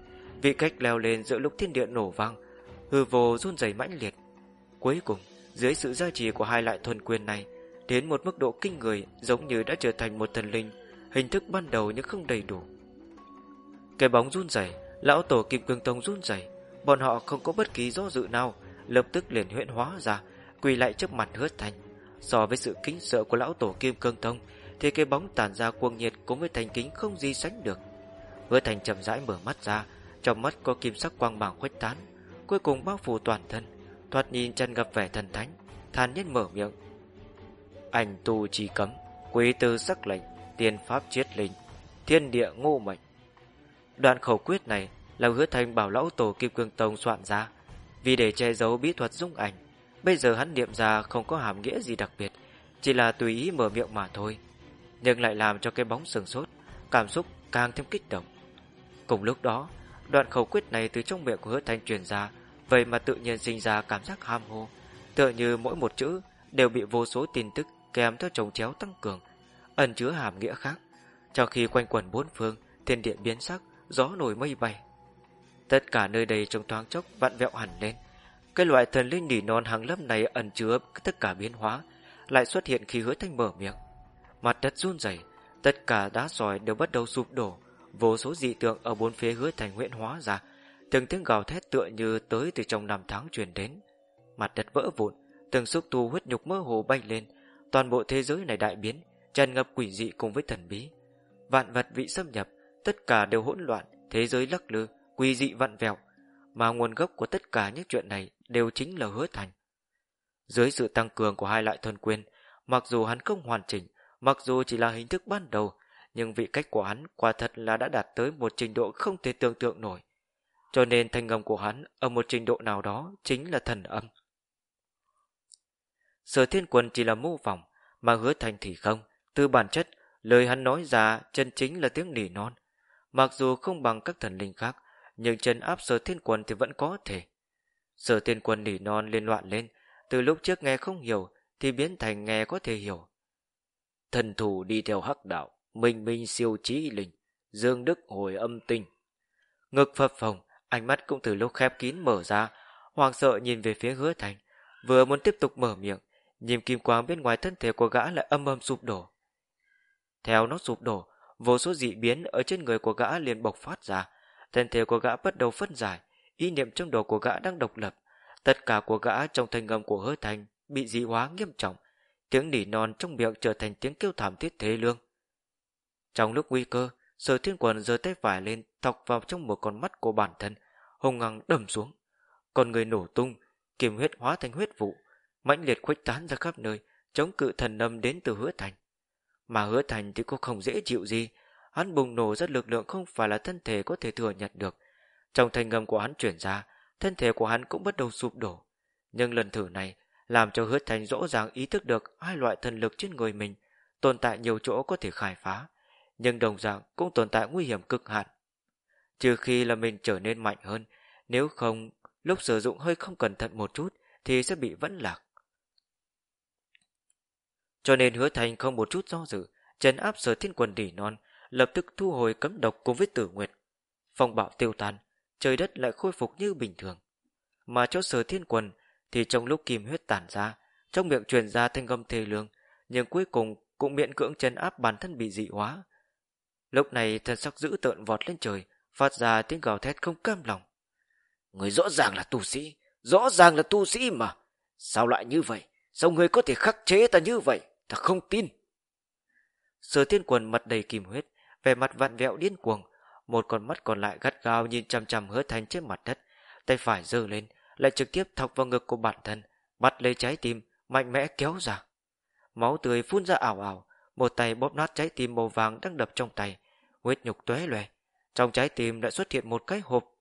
vị cách leo lên giữa lúc thiên địa nổ vang, hư vô run rẩy mãnh liệt. Cuối cùng, dưới sự gia trì của hai loại thuần quyền này, đến một mức độ kinh người giống như đã trở thành một thần linh, hình thức ban đầu nhưng không đầy đủ. Cái bóng run rẩy, lão tổ kim cương tông run rẩy, Bọn họ không có bất kỳ do dự nào Lập tức liền huyễn hóa ra Quỳ lại trước mặt hứa thành So với sự kính sợ của lão tổ kim cương tông thì cái bóng tàn ra cuồng nhiệt Cũng với thành kính không gì sánh được Hứa thành chậm rãi mở mắt ra Trong mắt có kim sắc quang bảng khuếch tán Cuối cùng bao phủ toàn thân Thoạt nhìn chân gặp vẻ thần thánh Than nhất mở miệng Ảnh tu chỉ cấm Quý tư sắc lệnh Tiên pháp chiết linh Thiên địa ngô mệnh Đoạn khẩu quyết này là hứa thành bảo lão tổ Kim Cương Tông soạn ra. Vì để che giấu bí thuật dung ảnh, bây giờ hắn niệm ra không có hàm nghĩa gì đặc biệt, chỉ là tùy ý mở miệng mà thôi. Nhưng lại làm cho cái bóng sừng sốt, cảm xúc càng thêm kích động. Cùng lúc đó, đoạn khẩu quyết này từ trong miệng của hứa thanh truyền ra, vậy mà tự nhiên sinh ra cảm giác ham hô, tựa như mỗi một chữ đều bị vô số tin tức kèm theo trồng chéo tăng cường, ẩn chứa hàm nghĩa khác. Trong khi quanh quẩn bốn phương, thiên địa biến sắc, gió nổi mây bay. Tất cả nơi đây trong thoáng chốc vặn vẹo hẳn lên. Cái loại thần linh nỉ non hàng lớp này ẩn chứa tất cả biến hóa, lại xuất hiện khi hứa thanh mở miệng. Mặt đất run rẩy, tất cả đá sỏi đều bắt đầu sụp đổ, vô số dị tượng ở bốn phía hứa thành huyện hóa ra, từng tiếng gào thét tựa như tới từ trong năm tháng truyền đến. Mặt đất vỡ vụn, từng xúc tu huyết nhục mơ hồ bay lên, toàn bộ thế giới này đại biến, tràn ngập quỷ dị cùng với thần bí. Vạn vật bị xâm nhập, tất cả đều hỗn loạn, thế giới lắc lư, quỷ dị vặn vẹo, mà nguồn gốc của tất cả những chuyện này đều chính là hứa thành. Dưới sự tăng cường của hai loại thần quyền, mặc dù hắn không hoàn chỉnh, mặc dù chỉ là hình thức ban đầu, nhưng vị cách của hắn quả thật là đã đạt tới một trình độ không thể tưởng tượng nổi. Cho nên thanh âm của hắn ở một trình độ nào đó chính là thần âm. Sở thiên quân chỉ là mô phỏng, mà hứa thành thì không. Từ bản chất, lời hắn nói ra chân chính là tiếng nỉ non. Mặc dù không bằng các thần linh khác, nhưng chân áp sở thiên quân thì vẫn có thể. Sở thiên quân nỉ non liên loạn lên, từ lúc trước nghe không hiểu thì biến thành nghe có thể hiểu. Thần thủ đi theo hắc đạo, minh minh siêu trí linh, dương đức hồi âm tinh. Ngực phập phồng, ánh mắt cũng từ lúc khép kín mở ra, hoàng sợ nhìn về phía hứa thành, vừa muốn tiếp tục mở miệng, nhìn kim quang bên ngoài thân thể của gã lại âm âm sụp đổ. Theo nó sụp đổ, vô số dị biến ở trên người của gã liền bộc phát ra, thân thể của gã bắt đầu phân giải, ý niệm trong đầu của gã đang độc lập, tất cả của gã trong thanh âm của hứa thành bị dị hóa nghiêm trọng, tiếng nỉ non trong miệng trở thành tiếng kêu thảm thiết thế lương. Trong lúc nguy cơ, sở thiên quần giơ tay phải lên thọc vào trong một con mắt của bản thân, hùng ngang đầm xuống. Con người nổ tung, kiềm huyết hóa thành huyết vụ, mãnh liệt khuếch tán ra khắp nơi, chống cự thần âm đến từ hứa thành. Mà hứa thành thì cũng không dễ chịu gì, hắn bùng nổ rất lực lượng không phải là thân thể có thể thừa nhận được. Trong thành ngầm của hắn chuyển ra, thân thể của hắn cũng bắt đầu sụp đổ. Nhưng lần thử này, làm cho hứa thành rõ ràng ý thức được hai loại thần lực trên người mình tồn tại nhiều chỗ có thể khai phá, nhưng đồng dạng cũng tồn tại nguy hiểm cực hạn. Trừ khi là mình trở nên mạnh hơn, nếu không, lúc sử dụng hơi không cẩn thận một chút thì sẽ bị vẫn lạc. Cho nên hứa thành không một chút do dự, chấn áp sở thiên quần đỉ non, lập tức thu hồi cấm độc cùng với tử nguyệt. Phong bạo tiêu tan, trời đất lại khôi phục như bình thường. Mà cho sở thiên quần thì trong lúc kim huyết tản ra, trong miệng truyền ra thanh âm thê lương, nhưng cuối cùng cũng miễn cưỡng chấn áp bản thân bị dị hóa. Lúc này thân sắc dữ tợn vọt lên trời, phát ra tiếng gào thét không cam lòng. Người rõ ràng là tu sĩ, rõ ràng là tu sĩ mà. Sao lại như vậy? Sao người có thể khắc chế ta như vậy? Ta không tin. Sở thiên quần mặt đầy kìm huyết, vẻ mặt vặn vẹo điên cuồng, một con mắt còn lại gắt gao nhìn chằm chằm hứa thanh trên mặt đất, tay phải giơ lên, lại trực tiếp thọc vào ngực của bản thân, bắt lấy trái tim, mạnh mẽ kéo ra. Máu tươi phun ra ảo ảo, một tay bóp nát trái tim màu vàng đang đập trong tay, huyết nhục tóe loè. Trong trái tim lại xuất hiện một cái hộp.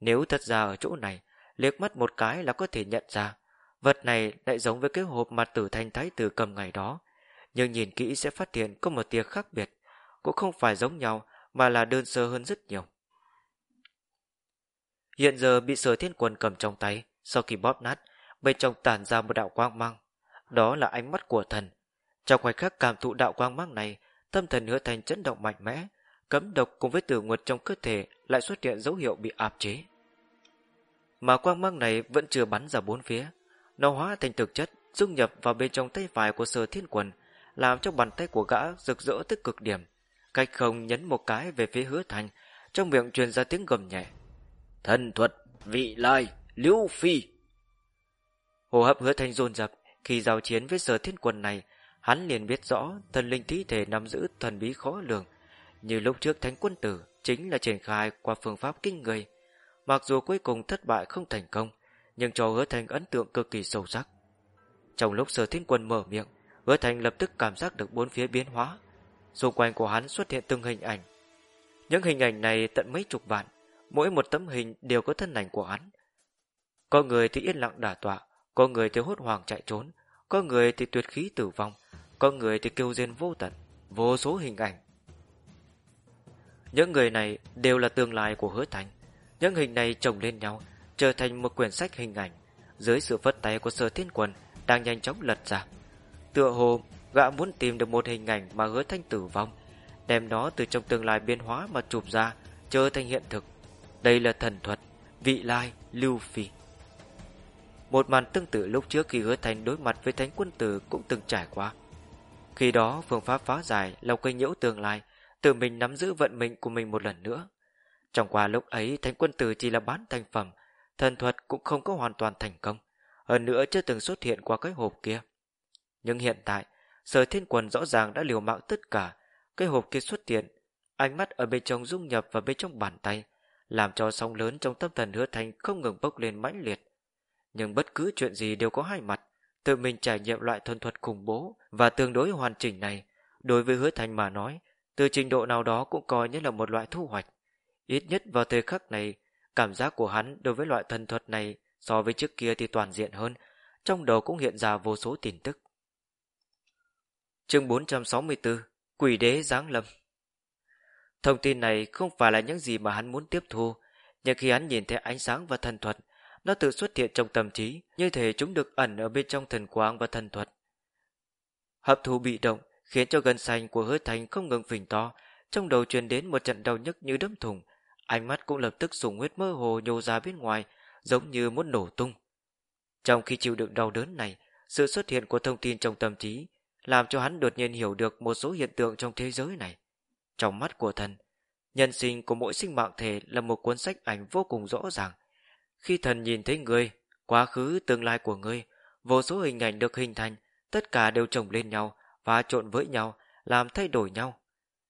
Nếu thật ra ở chỗ này, liếc mắt một cái là có thể nhận ra. Vật này lại giống với cái hộp mà tử thanh thái tử cầm ngày đó. Nhưng nhìn kỹ sẽ phát hiện có một tia khác biệt. Cũng không phải giống nhau, mà là đơn sơ hơn rất nhiều. Hiện giờ bị sở thiên quân cầm trong tay, sau khi bóp nát, bên trong tản ra một đạo quang mang. Đó là ánh mắt của thần. Trong khoảnh khắc cảm thụ đạo quang mang này, tâm thần hứa thành chấn động mạnh mẽ, cấm độc cùng với tử nguyệt trong cơ thể lại xuất hiện dấu hiệu bị áp chế. Mà quang mang này vẫn chưa bắn ra bốn phía. Nó hóa thành thực chất, dung nhập vào bên trong tay phải của sở thiên quần, làm cho bàn tay của gã rực rỡ tới cực điểm. Cách không nhấn một cái về phía hứa thành, trong miệng truyền ra tiếng gầm nhẹ. Thần thuật, vị lai, liễu phi. Hồ hấp hứa thanh dồn dập, khi giao chiến với sở thiên quân này, hắn liền biết rõ thần linh thí thể nắm giữ thần bí khó lường. Như lúc trước thánh quân tử chính là triển khai qua phương pháp kinh người. Mặc dù cuối cùng thất bại không thành công, nhưng cho hứa thanh ấn tượng cực kỳ sâu sắc. Trong lúc sở thiên quân mở miệng, hứa thanh lập tức cảm giác được bốn phía biến hóa. Xung quanh của hắn xuất hiện từng hình ảnh. Những hình ảnh này tận mấy chục vạn, mỗi một tấm hình đều có thân ảnh của hắn. Có người thì yên lặng đả tọa, có người thì hốt hoảng chạy trốn, có người thì tuyệt khí tử vong, có người thì kêu rên vô tận, vô số hình ảnh. Những người này đều là tương lai của hứa thành. Những hình này chồng lên nhau, trở thành một quyển sách hình ảnh. Dưới sự phất tay của sở thiên quần đang nhanh chóng lật ra. Tựa hồ, gã muốn tìm được một hình ảnh mà hứa thanh tử vong, đem nó từ trong tương lai biến hóa mà chụp ra, trở thành hiện thực. Đây là thần thuật, vị lai, lưu phi. Một màn tương tự lúc trước khi hứa thành đối mặt với thánh quân tử cũng từng trải qua. Khi đó phương pháp phá giải là cây nhiễu tương lai, tự mình nắm giữ vận mệnh của mình một lần nữa. Trong qua lúc ấy thánh quân tử chỉ là bán thành phẩm, thần thuật cũng không có hoàn toàn thành công, hơn nữa chưa từng xuất hiện qua cái hộp kia. Nhưng hiện tại, sở thiên quần rõ ràng đã liều mạng tất cả, cái hộp kia xuất hiện, ánh mắt ở bên trong dung nhập vào bên trong bàn tay, làm cho sóng lớn trong tâm thần hứa thành không ngừng bốc lên mãnh liệt. Nhưng bất cứ chuyện gì đều có hai mặt, tự mình trải nghiệm loại thuần thuật khủng bố và tương đối hoàn chỉnh này, đối với hứa thành mà nói, từ trình độ nào đó cũng coi như là một loại thu hoạch. Ít nhất vào thời khắc này, cảm giác của hắn đối với loại thần thuật này so với trước kia thì toàn diện hơn, trong đầu cũng hiện ra vô số tin tức. Chương 464 Quỷ đế giáng lâm Thông tin này không phải là những gì mà hắn muốn tiếp thu, nhưng khi hắn nhìn thấy ánh sáng và thần thuật, nó tự xuất hiện trong tâm trí, như thể chúng được ẩn ở bên trong thần quang và thần thuật. Hấp thu bị động khiến cho gân xanh của hứa thành không ngừng phình to, trong đầu truyền đến một trận đau nhức như đấm thùng, ánh mắt cũng lập tức sùng huyết mơ hồ nhô ra bên ngoài, giống như muốn nổ tung. Trong khi chịu đựng đau đớn này, sự xuất hiện của thông tin trong tâm trí làm cho hắn đột nhiên hiểu được một số hiện tượng trong thế giới này. Trong mắt của thần, nhân sinh của mỗi sinh mạng thể là một cuốn sách ảnh vô cùng rõ ràng. Khi thần nhìn thấy người, quá khứ tương lai của ngươi, vô số hình ảnh được hình thành, tất cả đều chồng lên nhau và trộn với nhau, làm thay đổi nhau.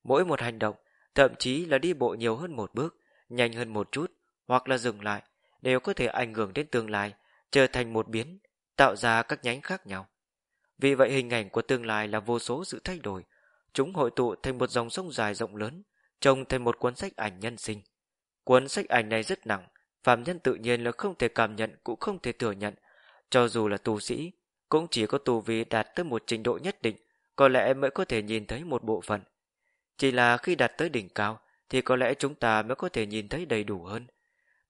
Mỗi một hành động, thậm chí là đi bộ nhiều hơn một bước, nhanh hơn một chút, hoặc là dừng lại, đều có thể ảnh hưởng đến tương lai, trở thành một biến, tạo ra các nhánh khác nhau. Vì vậy hình ảnh của tương lai là vô số sự thay đổi, chúng hội tụ thành một dòng sông dài rộng lớn, trông thành một cuốn sách ảnh nhân sinh. Cuốn sách ảnh này rất nặng, phạm nhân tự nhiên là không thể cảm nhận cũng không thể thừa nhận, cho dù là tu sĩ, cũng chỉ có tu vi đạt tới một trình độ nhất định, có lẽ mới có thể nhìn thấy một bộ phận. Chỉ là khi đạt tới đỉnh cao, thì có lẽ chúng ta mới có thể nhìn thấy đầy đủ hơn.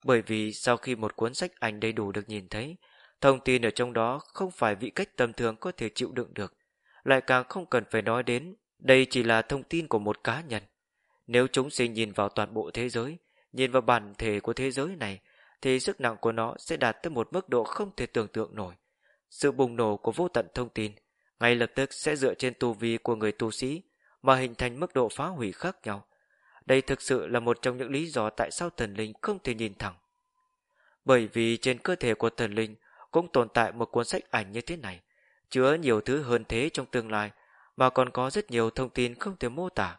Bởi vì sau khi một cuốn sách ảnh đầy đủ được nhìn thấy, thông tin ở trong đó không phải vị cách tầm thường có thể chịu đựng được, lại càng không cần phải nói đến, đây chỉ là thông tin của một cá nhân. Nếu chúng sinh nhìn vào toàn bộ thế giới, nhìn vào bản thể của thế giới này, thì sức nặng của nó sẽ đạt tới một mức độ không thể tưởng tượng nổi. Sự bùng nổ của vô tận thông tin ngay lập tức sẽ dựa trên tu vi của người tu sĩ mà hình thành mức độ phá hủy khác nhau. Đây thực sự là một trong những lý do tại sao thần linh không thể nhìn thẳng. Bởi vì trên cơ thể của thần linh cũng tồn tại một cuốn sách ảnh như thế này, chứa nhiều thứ hơn thế trong tương lai, mà còn có rất nhiều thông tin không thể mô tả.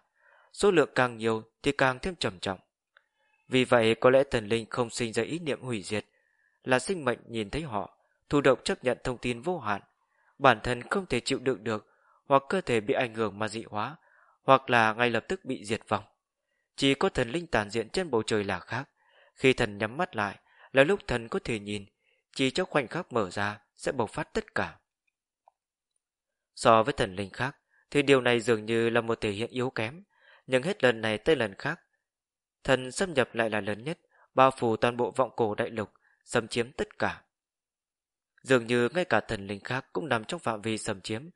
Số lượng càng nhiều thì càng thêm trầm trọng. Vì vậy có lẽ thần linh không sinh ra ý niệm hủy diệt, là sinh mệnh nhìn thấy họ, thụ động chấp nhận thông tin vô hạn, bản thân không thể chịu đựng được, hoặc cơ thể bị ảnh hưởng mà dị hóa, hoặc là ngay lập tức bị diệt vong. Chỉ có thần linh tàn diện trên bầu trời là khác. Khi thần nhắm mắt lại, là lúc thần có thể nhìn, chỉ cho khoảnh khắc mở ra sẽ bộc phát tất cả. So với thần linh khác, thì điều này dường như là một thể hiện yếu kém, nhưng hết lần này tới lần khác. Thần xâm nhập lại là lớn nhất, bao phủ toàn bộ vọng cổ đại lục, xâm chiếm tất cả. Dường như ngay cả thần linh khác cũng nằm trong phạm vi xâm chiếm,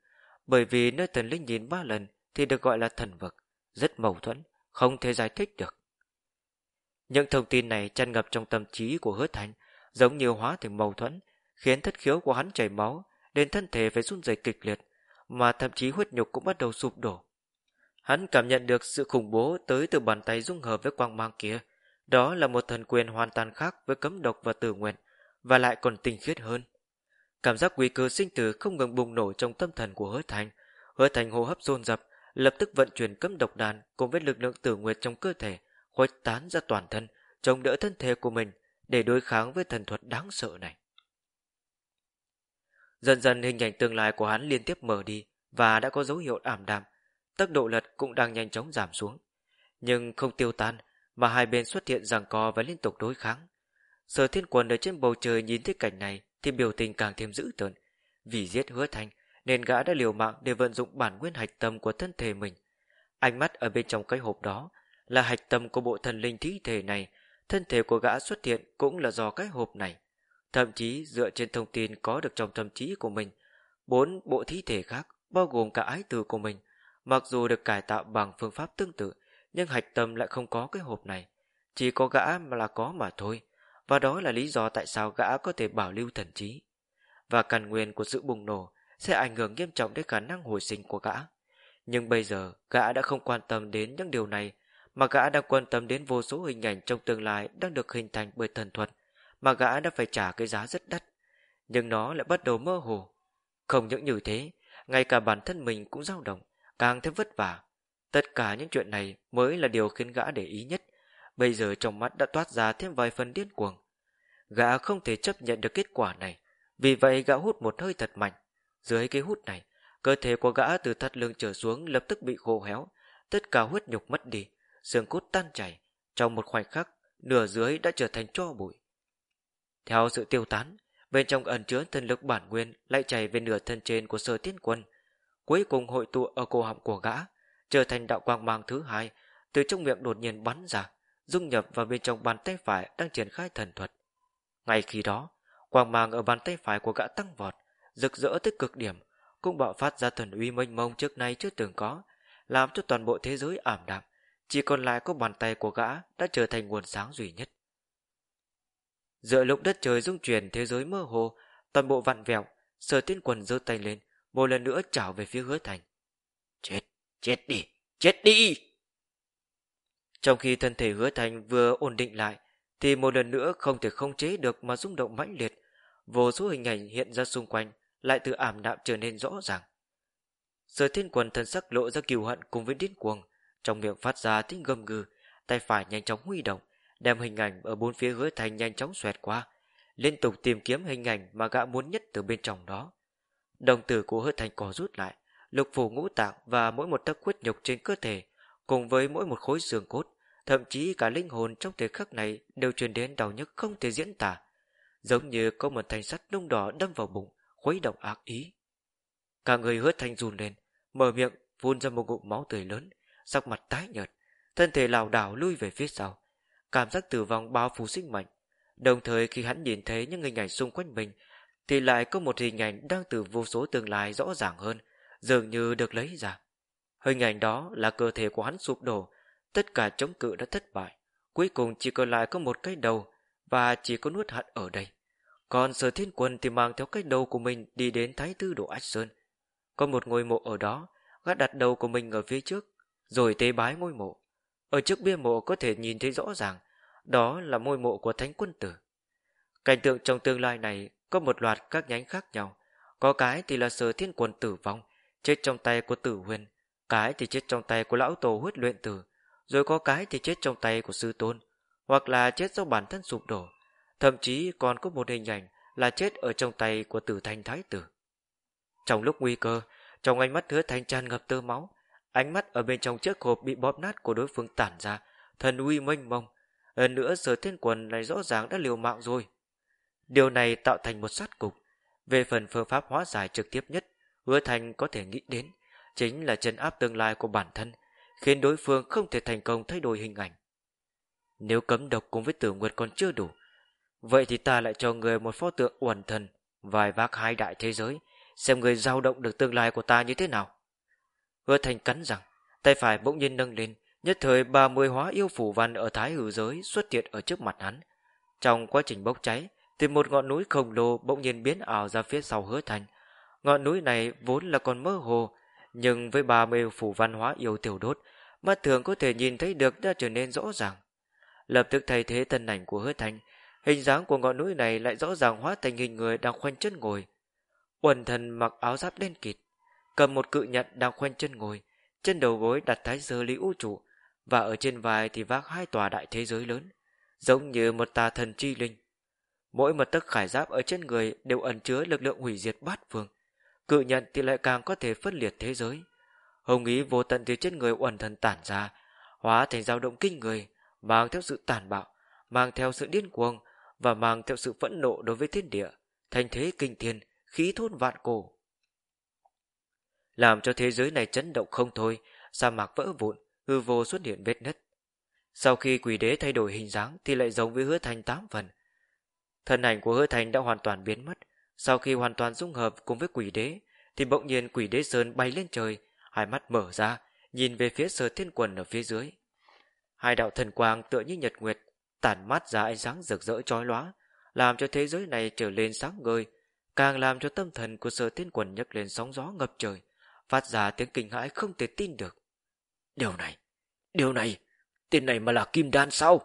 bởi vì nơi thần linh nhìn ba lần thì được gọi là thần vực, rất mâu thuẫn, không thể giải thích được. Những thông tin này tràn ngập trong tâm trí của hứa thành, giống như hóa thành mâu thuẫn, khiến thất khiếu của hắn chảy máu, đến thân thể phải run rẩy kịch liệt, mà thậm chí huyết nhục cũng bắt đầu sụp đổ. Hắn cảm nhận được sự khủng bố tới từ bàn tay dung hợp với quang mang kia. Đó là một thần quyền hoàn toàn khác với cấm độc và tử nguyện, và lại còn tinh khiết hơn. Cảm giác nguy cơ sinh tử không ngừng bùng nổ trong tâm thần của hứa thành. Hứa thành hô hấp dồn dập, lập tức vận chuyển cấm độc đàn cùng với lực lượng tử nguyệt trong cơ thể, khuếch tán ra toàn thân, chống đỡ thân thể của mình để đối kháng với thần thuật đáng sợ này. Dần dần hình ảnh tương lai của hắn liên tiếp mở đi và đã có dấu hiệu ảm đạm, tốc độ lật cũng đang nhanh chóng giảm xuống. Nhưng không tiêu tan, mà hai bên xuất hiện giằng co và liên tục đối kháng. Sở thiên quần ở trên bầu trời nhìn thấy cảnh này thì biểu tình càng thêm dữ tợn. Vì giết hứa thanh, nên gã đã liều mạng để vận dụng bản nguyên hạch tâm của thân thể mình. Ánh mắt ở bên trong cái hộp đó là hạch tâm của bộ thần linh thí thể này, thân thể của gã xuất hiện cũng là do cái hộp này. Thậm chí dựa trên thông tin có được trong tâm trí của mình, bốn bộ thi thể khác bao gồm cả ái tử của mình, mặc dù được cải tạo bằng phương pháp tương tự, nhưng hạch tâm lại không có cái hộp này. Chỉ có gã mà là có mà thôi, và đó là lý do tại sao gã có thể bảo lưu thần trí. Và căn nguyên của sự bùng nổ sẽ ảnh hưởng nghiêm trọng đến khả năng hồi sinh của gã. Nhưng bây giờ, gã đã không quan tâm đến những điều này, mà gã đang quan tâm đến vô số hình ảnh trong tương lai đang được hình thành bởi thần thuật, mà gã đã phải trả cái giá rất đắt. Nhưng nó lại bắt đầu mơ hồ. Không những như thế, ngay cả bản thân mình cũng dao động, càng thêm vất vả. Tất cả những chuyện này mới là điều khiến gã để ý nhất. Bây giờ trong mắt đã toát ra thêm vài phần điên cuồng. Gã không thể chấp nhận được kết quả này, vì vậy gã hút một hơi thật mạnh. Dưới cái hút này, cơ thể của gã từ thắt lưng trở xuống lập tức bị khô héo, tất cả huyết nhục mất đi, xương cốt tan chảy. Trong một khoảnh khắc, nửa dưới đã trở thành cho bụi. Theo sự tiêu tán, bên trong ẩn chứa thần lực bản nguyên lại chảy về nửa thân trên của sơ tiên quân. Cuối cùng hội tụ ở cổ họng của gã, trở thành đạo quang mang thứ hai, từ trong miệng đột nhiên bắn ra, dung nhập vào bên trong bàn tay phải đang triển khai thần thuật. Ngay khi đó, quang mang ở bàn tay phải của gã tăng vọt, rực rỡ tới cực điểm, cũng bạo phát ra thần uy mênh mông trước nay chưa từng có, làm cho toàn bộ thế giới ảm đạm, chỉ còn lại có bàn tay của gã đã trở thành nguồn sáng duy nhất. Giữa lúc đất trời rung chuyển thế giới mơ hồ, toàn bộ vặn vẹo, sở tiên quần giơ tay lên, một lần nữa chảo về phía hứa thành. Chết, chết đi, chết đi! Trong khi thân thể hứa thành vừa ổn định lại, thì một lần nữa không thể không chế được mà rung động mãnh liệt. Vô số hình ảnh hiện ra xung quanh, lại từ ảm đạm trở nên rõ ràng. Sở thiên quần thân sắc lộ ra kiều hận cùng với điên cuồng, trong miệng phát ra tiếng gầm gừ, tay phải nhanh chóng huy động, đem hình ảnh ở bốn phía hứa thành nhanh chóng xoẹt qua, liên tục tìm kiếm hình ảnh mà gã muốn nhất từ bên trong đó. Đồng tử của hứa thành có rút lại, lục phủ ngũ tạng và mỗi một tấc huyết nhục trên cơ thể, cùng với mỗi một khối xương cốt, thậm chí cả linh hồn trong thời khắc này đều truyền đến đau nhức không thể diễn tả, giống như có một thanh sắt nung đỏ đâm vào bụng, khuấy động ác ý. Cả người hứa thành run lên, mở miệng phun ra một ngụm máu tươi lớn, sắc mặt tái nhợt, thân thể lảo đảo lui về phía sau, cảm giác tử vong bao phủ sinh mệnh. Đồng thời khi hắn nhìn thấy những hình ảnh xung quanh mình, thì lại có một hình ảnh đang từ vô số tương lai rõ ràng hơn, dường như được lấy ra. Hình ảnh đó là cơ thể của hắn sụp đổ, tất cả chống cự đã thất bại, cuối cùng chỉ còn lại có một cái đầu và chỉ có nuốt hận ở đây. Còn sở thiên quân thì mang theo cái đầu của mình đi đến Thái Tư Độ Ách Sơn. Có một ngôi mộ ở đó, gã đặt đầu của mình ở phía trước, rồi tế bái ngôi mộ. Ở trước bia mộ có thể nhìn thấy rõ ràng, đó là ngôi mộ của Thánh Quân Tử. Cảnh tượng trong tương lai này có một loạt các nhánh khác nhau. Có cái thì là sở thiên quân tử vong, chết trong tay của tử huyền, cái thì chết trong tay của lão tổ huyết luyện tử, rồi có cái thì chết trong tay của sư tôn, hoặc là chết do bản thân sụp đổ, thậm chí còn có một hình ảnh là chết ở trong tay của tử thanh thái tử. Trong lúc nguy cơ, trong ánh mắt hứa thanh tràn ngập tơ máu, ánh mắt ở bên trong chiếc hộp bị bóp nát của đối phương tản ra, thần uy mênh mông. Hơn nữa sở thiên quần này rõ ràng đã liều mạng rồi. Điều này tạo thành một sát cục. Về phần phương pháp hóa giải trực tiếp nhất, hứa Thành có thể nghĩ đến, chính là chân áp tương lai của bản thân, khiến đối phương không thể thành công thay đổi hình ảnh. Nếu cấm độc cùng với tử nguyệt còn chưa đủ, vậy thì ta lại cho người một pho tượng uẩn thần, vài vác hai đại thế giới, xem người dao động được tương lai của ta như thế nào. Hứa thành cắn rằng, tay phải bỗng nhiên nâng lên, nhất thời ba mươi hóa yêu phủ văn ở thái hư giới xuất hiện ở trước mặt hắn. Trong quá trình bốc cháy, thì một ngọn núi khổng lồ bỗng nhiên biến ảo ra phía sau hứa thành. Ngọn núi này vốn là còn mơ hồ, nhưng với ba mươi phủ văn hóa yêu tiểu đốt, mắt thường có thể nhìn thấy được đã trở nên rõ ràng. Lập tức thay thế thân ảnh của hứa thành, hình dáng của ngọn núi này lại rõ ràng hóa thành hình người đang khoanh chân ngồi. quần thần mặc áo giáp đen kịt, cầm một cự nhận đang khoanh chân ngồi, trên đầu gối đặt thái sơ lý vũ trụ, và ở trên vai thì vác hai tòa đại thế giới lớn, giống như một tà thần chi linh. Mỗi một tấc khải giáp ở trên người đều ẩn chứa lực lượng hủy diệt bát vương Cự nhận thì lại càng có thể phân liệt thế giới. Hồng ý vô tận từ trên người uẩn thần tản ra, hóa thành dao động kinh người, mang theo sự tàn bạo, mang theo sự điên cuồng và mang theo sự phẫn nộ đối với thiên địa, thành thế kinh thiên, khí thôn vạn cổ. Làm cho thế giới này chấn động không thôi, sa mạc vỡ vụn, hư vô xuất hiện vết nứt. Sau khi quỷ đế thay đổi hình dáng thì lại giống với hứa thành tám phần. Thân ảnh của hứa thành đã hoàn toàn biến mất, sau khi hoàn toàn dung hợp cùng với quỷ đế thì bỗng nhiên quỷ đế sơn bay lên trời, hai mắt mở ra, nhìn về phía sở thiên quần ở phía dưới. Hai đạo thần quang tựa như nhật nguyệt, tản mát ra ánh sáng rực rỡ chói lóa, làm cho thế giới này trở lên sáng ngời, càng làm cho tâm thần của sở thiên quần nhấc lên sóng gió ngập trời, phát ra tiếng kinh hãi không thể tin được. Điều này, điều này, tên này mà là kim đan sao?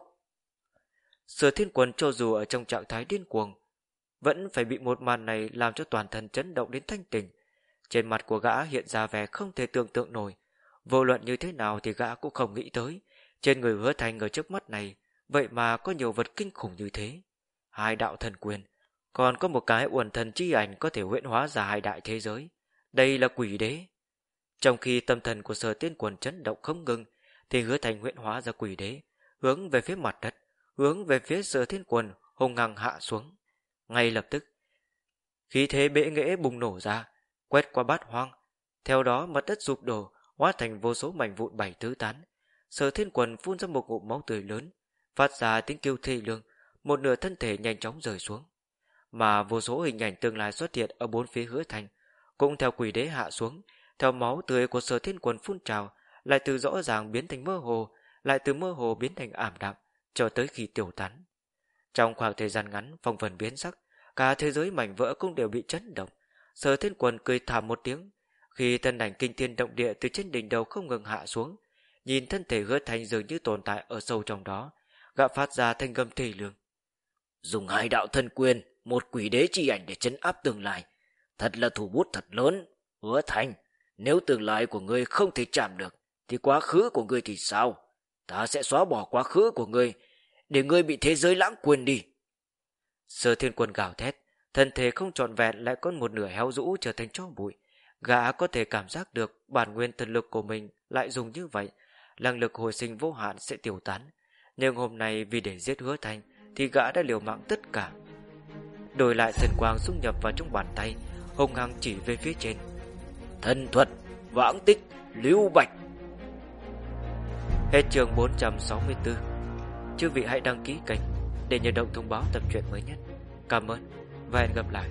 Sở thiên quần cho dù ở trong trạng thái điên cuồng, vẫn phải bị một màn này làm cho toàn thân chấn động đến thanh tình. Trên mặt của gã hiện ra vẻ không thể tưởng tượng nổi. Vô luận như thế nào thì gã cũng không nghĩ tới. Trên người hứa thành ở trước mắt này, vậy mà có nhiều vật kinh khủng như thế. Hai đạo thần quyền, còn có một cái uẩn thần chi ảnh có thể huyễn hóa ra hai đại thế giới. Đây là quỷ đế. Trong khi tâm thần của sở tiên quần chấn động không ngừng, thì hứa thành huyễn hóa ra quỷ đế, hướng về phía mặt đất, hướng về phía sở thiên quần hùng ngang hạ xuống. Ngay lập tức, khí thế bệ nghễ bùng nổ ra, quét qua bát hoang. Theo đó mặt đất sụp đổ, hóa thành vô số mảnh vụn bảy tứ tán. Sở thiên quần phun ra một ngụm máu tươi lớn, phát ra tiếng kêu thê lương, một nửa thân thể nhanh chóng rời xuống. Mà vô số hình ảnh tương lai xuất hiện ở bốn phía hứa thành, cũng theo quỷ đế hạ xuống, theo máu tươi của sở thiên quần phun trào, lại từ rõ ràng biến thành mơ hồ, lại từ mơ hồ biến thành ảm đạm, cho tới khi tiêu tán. Trong khoảng thời gian ngắn, phong vần biến sắc, cả thế giới mảnh vỡ cũng đều bị chấn động. Sở thiên quần cười thảm một tiếng, khi thân ảnh kinh thiên động địa từ trên đỉnh đầu không ngừng hạ xuống, nhìn thân thể hứa thành dường như tồn tại ở sâu trong đó, gạ phát ra thanh gầm thê lương. Dùng hai đạo thân quyền, một quỷ đế chi ảnh để chấn áp tương lai. Thật là thủ bút thật lớn. Hứa thành, nếu tương lai của ngươi không thể chạm được, thì quá khứ của ngươi thì sao? Ta sẽ xóa bỏ quá khứ của ngươi, để ngươi bị thế giới lãng quên đi. Sơ thiên quân gào thét, thân thể không trọn vẹn lại có một nửa héo rũ trở thành cho bụi. Gã có thể cảm giác được bản nguyên thần lực của mình lại dùng như vậy, năng lực hồi sinh vô hạn sẽ tiêu tán. Nhưng hôm nay vì để giết hứa thành thì gã đã liều mạng tất cả. Đổi lại thần quang xung nhập vào trong bàn tay, hùng hăng chỉ về phía trên. Thần thuật, vãng tích, lưu bạch. Hết trường 464 Chư vị hãy đăng ký kênh để nhận động thông báo tập truyện mới nhất. Cảm ơn và hẹn gặp lại.